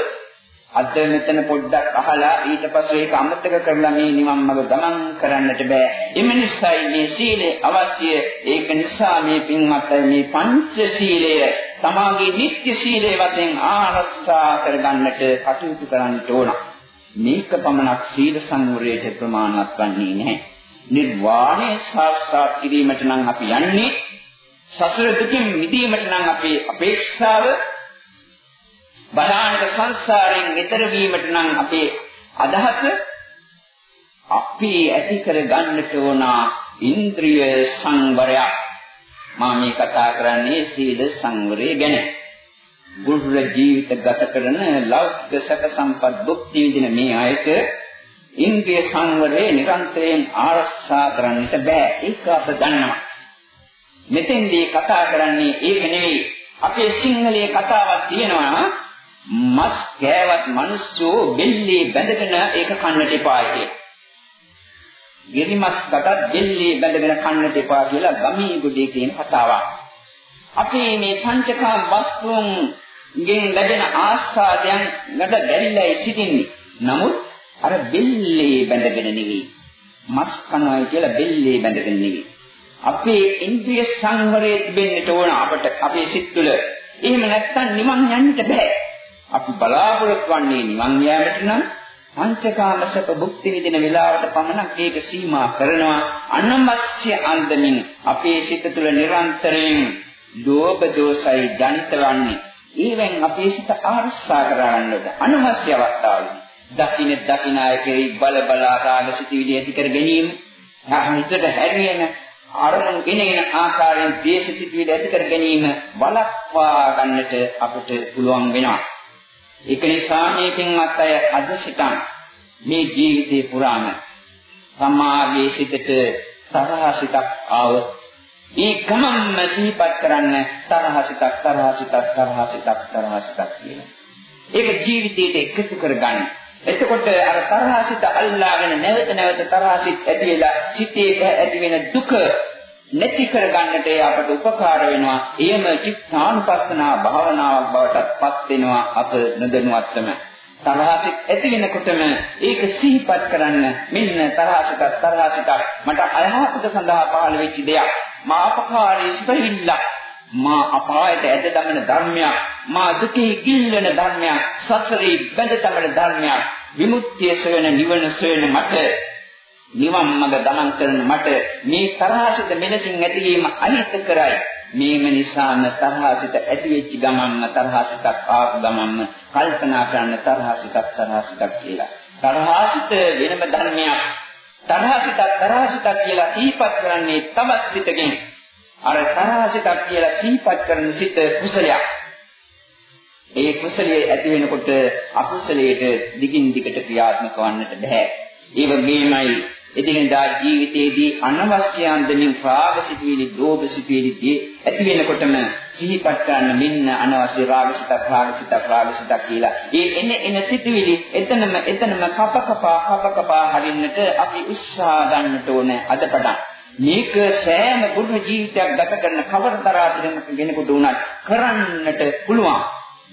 අද මෙතන පොඩ්ඩක් අහලා ඊට පස්සේ ඒක අමතක කරලා මේ නිවන් මඟ ගමන් කරන්නට බෑ. එම නිසායි මේ සීලය අවශ්‍ය. ඒක නිසා මේ පින්වත් මේ පංච සීලය තමාගේ නිත්‍ය සීලයේ වශයෙන් ආරක්ෂා කරගන්නට කටයුතු කරන්න ඕන. මේක පමණක් සීල සංවරයට ප්‍රමාණවත් වන්නේ නැහැ. නිර්වාණය සාක්ෂාත් කිරීමට නම් අපි යන්නේ සසර දුකින් මිදීමට නම් අපේ අපේක්ෂාව බලාංග සංසාරයෙන් ඈතර වීමට නම් අපේ අදහස අපි ඇති කර ගන්නට ඕන ඉන්ද්‍රිය සංවරයක් මා මේ කතා කරන්නේ සීල සංවරය ගැන. බුද්ධ ජීවිත ගත කරන ලෞකික සැප සම්පත් භුක්ති විඳින මේ අයට ඉන්ද්‍රිය සංවරය නිරන්තරයෙන් ආරක්ෂා කරන්නට බෑ. ඒක අප දන්නවා. මෙතෙන්දී කතා කරන්නේ ඒක නෙවෙයි. අපේ සිංහලයේ කතාවක් තියෙනවා මස් කෑවත් මිනිස්සු බෙල්ලේ බැඳගෙන ඒක කන්නට එපා කියලා. ගෙරිමස් කටත් දෙල්ලේ බැඳගෙන කන්නට එපා කියලා ගමී ගොඩේ කියන කතාවක්. අපි මේ පංචකාම වස්තුන් ගෙන් ලැබෙන ආස්වාදයන් නඩ දැරිලා සිටින්නේ. නමුත් අර බෙල්ලේ බැඳගෙන නෙවෙයි. මස් කනවායි කියලා බෙල්ලේ බැඳගෙන නෙවෙයි. අපේ ඉන්ද්‍රිය සංවරයේ තිබෙන්නට ඕන අපට අපේ සිත් තුළ. එහෙම නැත්නම් නිවන් යන්නට බෑ. අපි බලාපොරොත්තු වන්නේ නිවන් යාමට නම් පංචකාම සැප භුක්ති විඳින වෙලාවට පමණක් ඒක සීමා කරනවා අනවශ්‍ය අන්දමින් අපේ සිත තුළ නිරන්තරයෙන් ලෝභ දෝෂයි ජනිත වන්නේ ඊවෙන් අපේ සිත ආරක්ෂා කරගන්නද අනවශ්‍ය අවස්ථාවලදී දකින්න දකිනාය කෙරෙහි බල බල රාග සිටිවිලි ඇති කර ගැනීම හිතට හැරියන අරමුණු ගෙනෙන ආකාරයෙන් දේශ සිටිවිලි ඇති කර ගැනීම වළක්වා ගන්නට අපට පුළුවන් වෙනවා ඒක නිසා මේ පින්වත් අය අද සිටන් මේ ජීවිතේ පුරාම සමාගයේ සිටට තරහ සිතක් ආව ඒ ගමම්ම සිහිපත් කරන්න තරහ සිතක් තරහ සිතක් තරහ සිතක් තරහ සිතක් කියන. ඒක ජීවිතයට එකතු කරගන්න. එතකොට අර තරහ සිත අල්ලාගෙන නැවත නැවත තරහ සිත් ඇති වෙලා සිතේ ඇති වෙන දුක නැති කරගන්නට ඒ අපට උපකාර වෙනවා. එයම චිත්තානුපස්සනා භාවනාවක් බවට පත් වෙනවා අප නොදැනුවත්වම. තරහසිත ඇති වෙනකොටම ඒක සිහිපත් කරන්න මෙන්න තරහසිත තරහසිත මට අයහපත සඳහා පහළ වෙච්ච දෙයක්. මා අපකාරී සිතවිල්ලක්. මා අපායට ඇද දමන ධර්මයක්. මා දුකේ ගිල්වන ධර්මයක්. සසරේ බැඳ තමන ධර්මයක්. විමුක්තිය සොයන නිවන සොයන මට නිවන් මඟ ගමන් කරන මට මේ තරහසිත මෙලෙසින් ඇතිවීම අනිත් කරයි. මේම නිසාම තරහසිත ඇති වෙච්ච ගමන්ම තරහසිතක් ආපු ගමන්ම කල්පනා කරන්න තරහසිතක් තරහසිතක් කියලා. තරහසිත වෙනම ධර්මයක්. තරහසිතක් තරහසිතක් කියලා සිහිපත් කරන්නේ තවත් සිතකින්. අර තරහසිතක් කියලා සිහිපත් කරන සිත කුසලයක්. ඒ කුසලයේ ඇති වෙනකොට අකුසලයට දිගින් දිගට ක්‍රියාත්මක වන්නට බෑ. ඒ වගේමයි එදිනෙදා ජීවිතයේදී අනවශ්‍ය අන්දමින් රාග සිතුවිලි, දෝභ සිතුවිලි ඇති වෙනකොටම සිහිපත් ගන්න මෙන්න අනවශ්‍ය රාග සිතක්, රාග සිතක්, රාග සිතක් කියලා. ඒ එන එන සිතුවිලි එතනම එතනම කප කපා කප කපා හරින්නට අපි උත්සාහ ගන්නට ඕනේ අදපටන්. මේක සෑම බුදු ජීවිතයක් ගත කරන කවරතරා කෙනෙකුට උනත් කරන්නට පුළුවන්.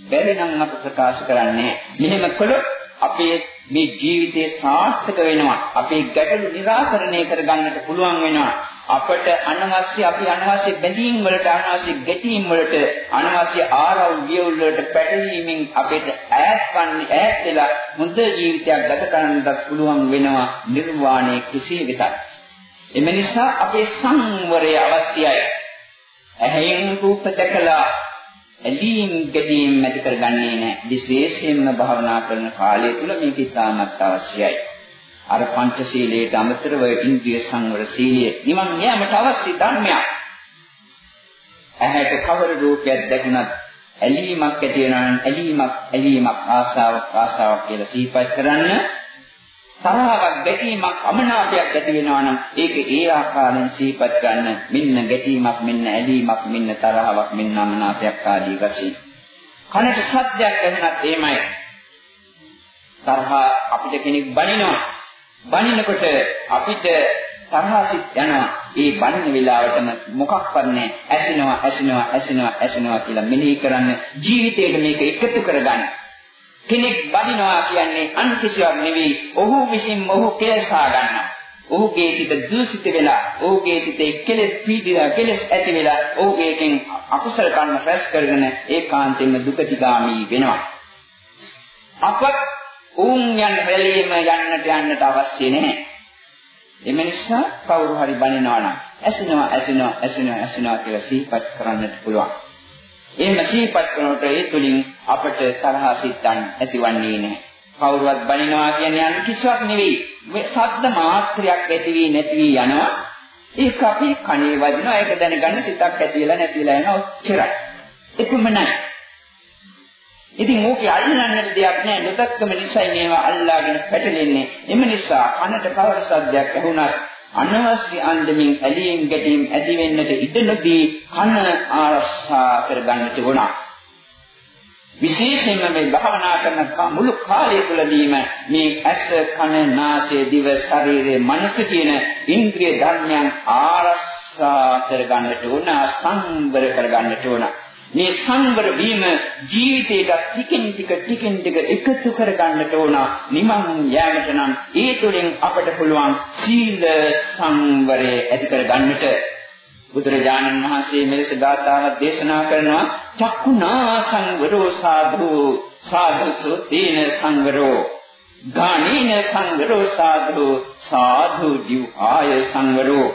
බැරි නම් අප ප්‍රකාශ කරන්නේ මෙහෙම කළොත් අපේ මේ ජීවිතේ සාර්ථක වෙනවා. අපේ ගැටලු निराකරණය කරගන්නට පුළුවන් වෙනවා. අපට අනවශ්‍ය අපි අනවශ්‍ය බැඳීම් වලට අනවශ්‍ය ගැටීම් වලට අනවශ්‍ය ආරව්‍ය වලට පැටලීමෙන් අපිට ඈත් වන්නේ ඈත් වෙලා මුද ජීවිතයක් ගත කරන්නට පුළුවන් වෙනවා නිර්වාණය කෙසේ වෙතත්. එම නිසා අපේ සංවරය අවශ්‍යයි. ඇහෙන් රූප දැකලා ඇලීම් ගැදීම් ඇති කරගන්නේ නැහැ. විශේෂයෙන්ම භාවනා කරන කාලය තුල මේක ඉතාමත් අවශ්‍යයි. අර පංචශීලයට අමතරව ඉන්ද්‍රිය සංවර සීලය නිවන් යාමට අවශ්‍ය ධර්මයක්. ඇහැට කවර රූපයක් දැකුණත් ඇලීමක් ඇති වෙනවා නම් ඇලීමක් ඇලීමක් ආසාවක් ආසාවක් කියලා සිහිපත් කරන්න තරහවක් ගැටීමක් අමනාපයක් ඇති වෙනවා නම් ඒක ඒ ආකාරයෙන් සිහිපත් ගන්න. මෙන්න ගැටීමක් මෙන්න ඇලීමක් මෙන්න තරහවක් මෙන්න අමනාපයක් ආදී වශයෙන්. කනට සත්‍යයක් ඇහෙනත් එහෙමයි. තරහ අපිට කෙනෙක් බනිනවා. බනිනකොට අපිට තරහසිත යනවා. ඒ බනින වෙලාවටම මොකක්වත් නැහැ. ඇසිනවා ඇසිනවා ඇසිනවා ඇසිනවා කියලා මෙනෙහි කරන්න ජීවිතේට මේක එකතු කරගන්න. කෙනෙක් බදිනවා කියන්නේ අන් කිසිවක් නෙවෙයි. ඔහු විසින් ඔහු කෙලසා ගන්නවා. ඔහුගේ සිත දූෂිත වෙලා ඔහුගේ සිතේ කෙලෙස් පීඩිලා කෙලෙස් ඇති වෙලා ඔහුගේකින් අකුසල කර්ම රැස් කරගෙන ඒකාන්තයෙන්ම දුකතිගාමී වෙනවා අපත් උන් යන රැළියෙම යන්නට යන්නට අවශ්‍ය නැහැ එම නිසා කවුරු හරි බනිනවා නම් ඇසෙනවා ඇසෙනවා ඇසෙනවා ඇසෙනවා කියලා සිහිපත් කරන්නට පුළුවන් එහෙම සිහිපත් කරනකොට ඒ තුලින් අපට තරහ සිත්තන් ඇතිවන්නේ නැහැ කවුරුවත් බනිනවා කියන්නේ යන කිසිවක් නෙවෙයි. මේ ශබ්ද මාත්‍රයක් ඇති වී නැති වී යනවා. ඒක අපි කනේ වදිනවා. ඒක දැනගන්න සිතක් ඇති වෙලා නැති වෙලා යනවා. ඔච්චරයි. එපමණයි. ඉතින් ඕකේ අල්ලන්නට දෙයක් නැහැ. නොදක්කම නිසා මේවා අල්ලාගෙන පැටලෙන්නේ. එම නිසා අනට කවර සද්දයක් ඇහුණත් අනවශ්‍ය අන්දමින් ඇලීම් ගැටීම් ඇති වෙන්නට ඉඩ නොදී කන ආරක්ෂා කරගන්නට ඕන. විශේෂයෙන්ම මේ භාවනා කරන මුළු කාලය තුළදීම මේ ඇස කන නාසය දිව ශරීරය මනස කියන ඉන්ද්‍රිය ධර්මයන් ආරක්ෂා කරගන්නට ඕන සංවර කරගන්නට ඕන මේ සංවර වීම ජීවිතයට ටිකින් ටික ටිකින් ටික එකතු කරගන්නට ඕන නිමං යෑමට නම් ඒ තුළින් අපට පුළුවන් සීල සංවරය ඇති කරගන්නට. බුදුරජාණන් වහන්සේ මෙලෙස ගාථාවක් දේශනා කරනවා චක්කුණා සංවරෝ සාධු සාධු සුතේන සංවරෝ ගානීන සංවරෝ සාධු සාධු දිව්ආය සංවරෝ.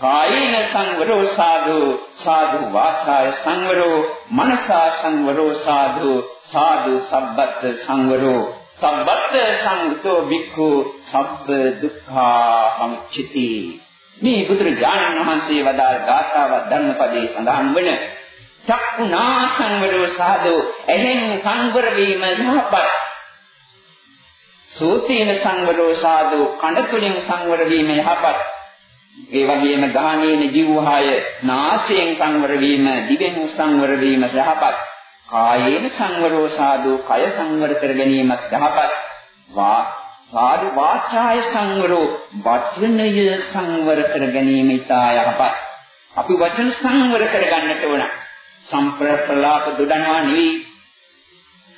කායේන සංවරෝ සාධු සාධු වාචාය සංවරෝ මනසා සංවරෝ සාධු සාධු සබ්බත් සංවරෝ. සබ්බත් සංවෘතෝ භික්ඛු සබ්බ දුක්ඛා අමුච්චති මේ බුදුරජාණන් වහන්සේ වදාළ ගාථාවක් ධර්මපදයේ සඳහන් වන චක්කුණා සංවරෝ සාදෝ එහෙන් සංවර වීම යහපත්. සෝතේන සංවරෝ සාදෝ කන තුලින් සංවර වීම යහපත්. ඒ වගේම ගාහණේන ජීවහාය නාසයෙන් සංවර වීම දිවෙන් සංවර වීම යහපත් කායේන සංවරෝ සාදෝ කය සංවර කර ගැනීමත් යහපත් වා සාදු වාචාය සංවරෝ වචනය සංවර කර ගැනීම ඉතා යහපත්. අපි වචන සංවර කර ගන්නට ඕන. සම්ප්‍රප්‍රලාප දුඩනවා නෙවෙයි.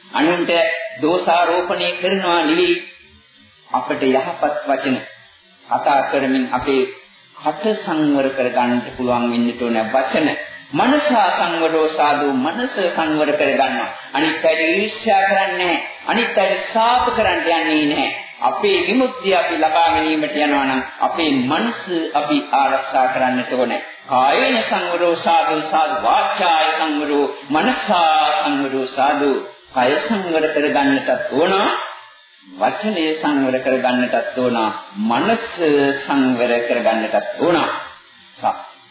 අනුන්ට දෝෂාරෝපණය කරනවා නෙවෙයි. අපට යහපත් වචන කතා කරමින් අපේ කට සංවර කර ගන්නට පුළුවන් වෙන්නට ඕන වචන. මනසා සංවරෝ සාදු මනස සංවර කර ගන්නවා අනිත් අයට ඊර්ෂ්‍යා කරන්නේ අනිත් අයට සාප කරන්න යන්නේ නැහැ. අපේ විමුක්තිය අපි ලබා ගැනීමට යනවා නම් අපේ මනස අපි ආරක්ෂා කරන්නට ඕනේ. කායේන සංවරෝ සාදු සාදු. වාචාය සංවරෝ මනසා සංවරෝ සාදු. කය සංවර කරගන්නටත් ඕන. වචනේ සංවර කරගන්නටත් ඕන. මනස සංවර කරගන්නටත් ඕන.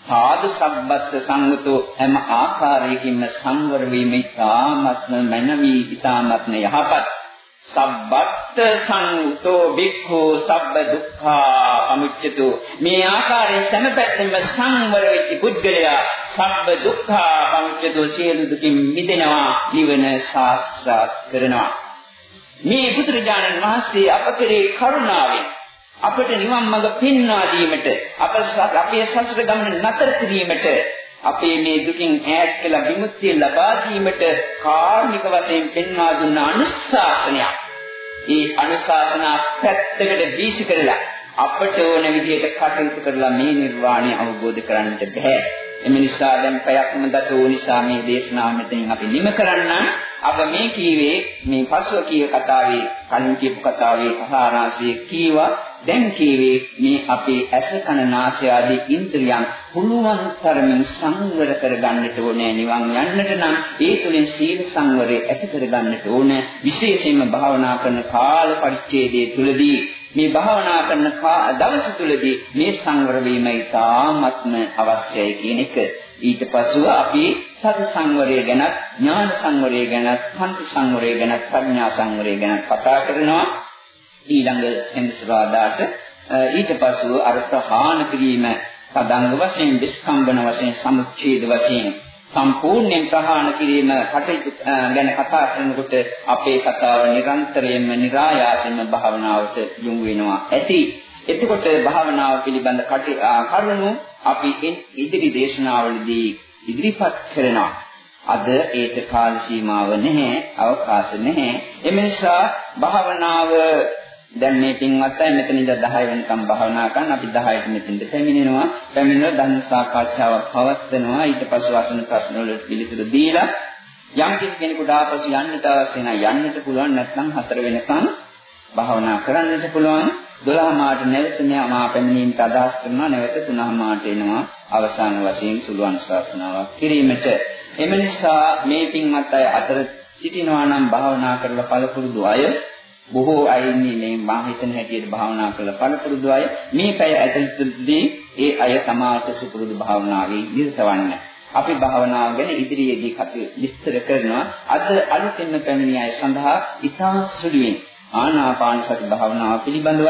සාදු සම්බත් සංගතෝ හැම ආකාරයකින්ම සංවර වීම ඉතාමත්ම මනවි ඉතාමත්ම යහපත් සබ්බත් සංතෝ බික්ඛු සබ්බ දුක්ඛා අමුච්චතු මේ ආකාරයෙන් සමපැත්තෙම සංවර වෙච්ච පුද්ගලයා සබ්බ දුක්ඛා අමුච්චතු සියලු දුකින් මිදෙනවා නිවන සාක්ෂාත් කරනවා මේ බුදුරජාණන් වහන්සේ අප කෙරේ කරුණාවෙන් අපට නිවන් මඟ පෙන්වා දීමට අප අපේ සසර ගමන නතර කිරීමට අපේ මේ දුකින් ඈත් කළ විමුක්තිය ලබා දීමට කාර්මික වශයෙන් පෙන්වා දුන්න අනුශාසනයක්. ඒ අනුශාසනා පැත්තකට වීසි කරලා අපට ඕන විදිහට කටයුතු කරලා මේ නිර්වාණය අවබෝධ කරගන්නට බෑ. එම නිසා දැන් පැයක්ම ගත වූ නිසා මේ දේශනාව මෙතනින් අපි නිම කරන්න. අප මේ කීවේ මේ පසුව කීව කතාවේ කලින් කියපු කතාවේ කහාරාසිය කීවා. දැන් කීවේ මේ අපේ ඇස කන නාසය ආදී ඉන්ද්‍රියන් පුළුවන් තරමින් සංවර කරගන්නට ඕනේ. නිවන් යන්නට නම් ඒ තුලින් සීල සංවරය ඇති කරගන්නට ඕනේ. විශේෂයෙන්ම භාවනා කරන කාල පරිච්ඡේදයේ තුලදී මේ භාවනා කරන දවස තුලදී මේ සංවර වීම ඉතාමත්ම අවශ්‍යයි කියන එක. ඊට පසුව අපි සති සංවරය ගැන, ඥාන සංවරය ගැන, පංච සංවරය ගැන, ප්‍රඥා සංවරය ගැන කතා කරනවා. ඊළඟ සෙන්සුරාදාට ඊට පසුව අර ප්‍රහාණ කිරීම පදංග වශයෙන්, විස්කම්බන වශයෙන්, සමුච්ඡේද වශයෙන් සම්පූර්ණයෙන් ප්‍රහාණ කිරීම කටයුතු ගැන කතා කරනකොට අපේ කතාව නිරන්තරයෙන්ම નિરાයාසයෙන්ම භාවනාවට යොමු වෙනවා. ඇති. එතකොට භාවනාව පිළිබඳ කරුණු අපි ඉදිරි දේශනාවලදී ඉදිරිපත් කරනවා. අද ඒට කාල සීමාව නැහැ, අවකාශ නැහැ. එම නිසා භාවනාව දැන් මේ පින්වත් අය මෙතන ඉඳලා 10 වෙනකම් භාවනා කරන අපි 10ට මෙතෙන්ට පැමිණෙනවා. පැමිණෙලා ධර්ම සාකච්ඡාවක් පවත්වනවා. ඊට පස්ව අසන ප්‍රශ්න වලට පිළිතුරු දීලා යම් කිසි කෙනෙකුට ආපසු යන්නට අවශ්‍ය නම් යන්නට පුළුවන් නැත්නම් 4 වෙනකම් භාවනා කරන්නට පුළුවන්. 12 මාට නැවත මා පැමිණීමට අදහස් කරනවා. නැවත 3 මාට එනවා. අවසාන වශයෙන් සුළු අනුශාසනාවක් කිරීමට. එම නිසා මේ පින්වත් අය අතර සිටිනවා නම් භාවනා කරලා පළපුරුදු අය බොහෝ අය ඉන්නේ මේ මා හිතන හැටියට භාවනා කරලා පළපුරුදු අය මේ පැය ඇතුළතදී ඒ අය තමාට සුපුරුදු භාවනාවේ නිරතවන්න. අපි භාවනාව ගැන ඉදිරියේදී කටයුතු විස්තර කරනවා. අද අලුතින්ම පැමිණි අය සඳහා ඉතා සුළුවෙන් ආනාපාන සති භාවනාව පිළිබඳව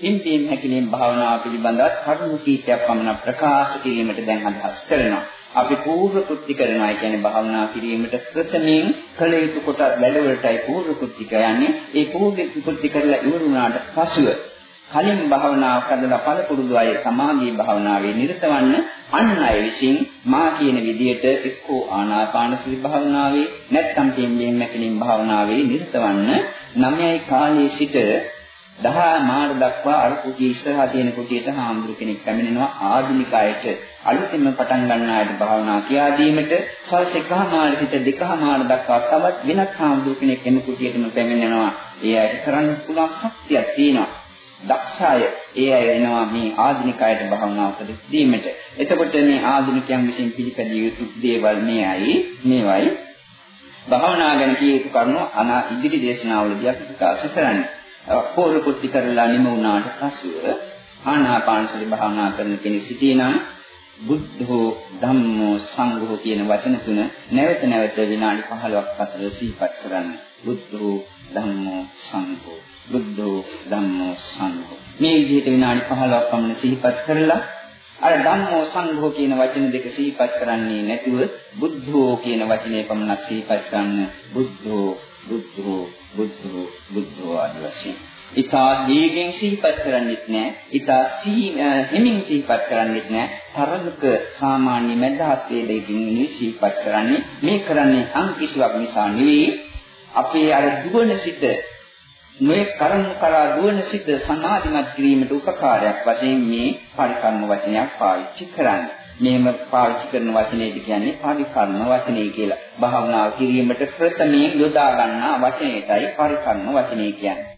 හිම්පීම් හැකිලීම් භාවනාව පිළිබඳව කරුණු කීපයක් පමණ ප්‍රකාශ කිරීමට දැන් අදහස් කරනවා. අපි පූර්ව කෘත්‍ය කරනවා. ඒ කියන්නේ භාවනා කිරීමට ප්‍රථමයෙන් කළ යුතු කොට වැඩවලටයි පූර්ව කෘත්‍ය කියන්නේ. ඒ පූර්ව කෘත්‍ය කරලා ඉවර වුණාට පසුව කලින් භාවනාව කරලා පළපුරුදු අය සමාධි භාවනාවේ නිරතවන්න අන් අය විසින් මා කියන විදිහට එක්කෝ ආනාපාන සති භාවනාවේ නැත්නම් පින්බීම මැකිලින් භාවනාවේ නිරතවන්න 9යි කාලයේ සිට දහ මාර දක්වා අර කුටි ඉස්සරහා තියෙන කුටියට හාමුදුරු කෙනෙක් පැමිණෙනවා ආධුනික අයට. අලුතින්ම පටන් ගන්න අයට භාවනා කියා දීමට සවස් එකමාර සිට දෙකමාර දක්වා තවත් වෙනත් හාමුදුරු කෙනෙක් එම කුටියටම පැමිණෙනවා. ඒ අයට කරන්න පුළුවන් ශක්තියක් තියෙනවා. දක්ෂය. ඒ අය එනවා මේ ආධුනික අයට භාවනා උපදෙස් දීමට. එතකොට මේ ආධුනිකයන් විසින් පිළිපැදිය යුතු දේවල් මේයි. මේවයි. භාවනා ගැන කිය යුතු කරුණු අනා ඉදිරි දේශනාවලදී අපි ප්‍රකාශ කරන්නේ. පොල් කුටි කරලා නිම වුණාට පසුව ආනාපාන සති භාවනා කරන කෙනෙක් සිටිනම් බුද්ධෝ ධම්මෝ සංඝෝ කියන වචන තුන නැවත නැවත විනාඩි 15ක් අතර සිහිපත් කරන්න. බුද්ධෝ ධම්මෝ සංඝෝ. බුද්ධෝ ධම්මෝ සංඝෝ. මේ විදිහට විනාඩි 15ක් පමණ සිහිපත් කරලා අර ධම්මෝ සංඝෝ කියන වචන දෙක සිහිපත් කරන්නේ නැතුව බුද්ධෝ කියන වචනේ පමණක් සිහිපත් කරන්න. බුද්ධෝ බුද්ධෝ බුද්ධෝ බුද්ධෝ ආදී වශයෙන්. ඊතා දීගෙන් සිහිපත් කරන්නේත් නැහැ. ඊතා හිමින් සිහිපත් කරන්නේත් නැහැ. තරලක සාමාන්‍ය මැදහත් වේදකින් සිහිපත් කරන්නේ. මේ කරන්නේ අන් කිසිවක් නිසා නෙවෙයි. අපේ අර දුවන සිට මේ කර්ම කරා දුවන සිට සමාධිමත් කිරීමට උපකාරයක් වශයෙන් මේ පරිකර්ම වචනයක් පාවිච්චි කරන්නේ. මේම පාවිච්චි කරන වචනේද කියන්නේ පරිකර්ම වචනේ කියලා. භාවනාව කිරීමට ප්‍රථමයෙන් යොදා ගන්නා වචනයටයි පරිකර්ම වචනේ කියන්නේ.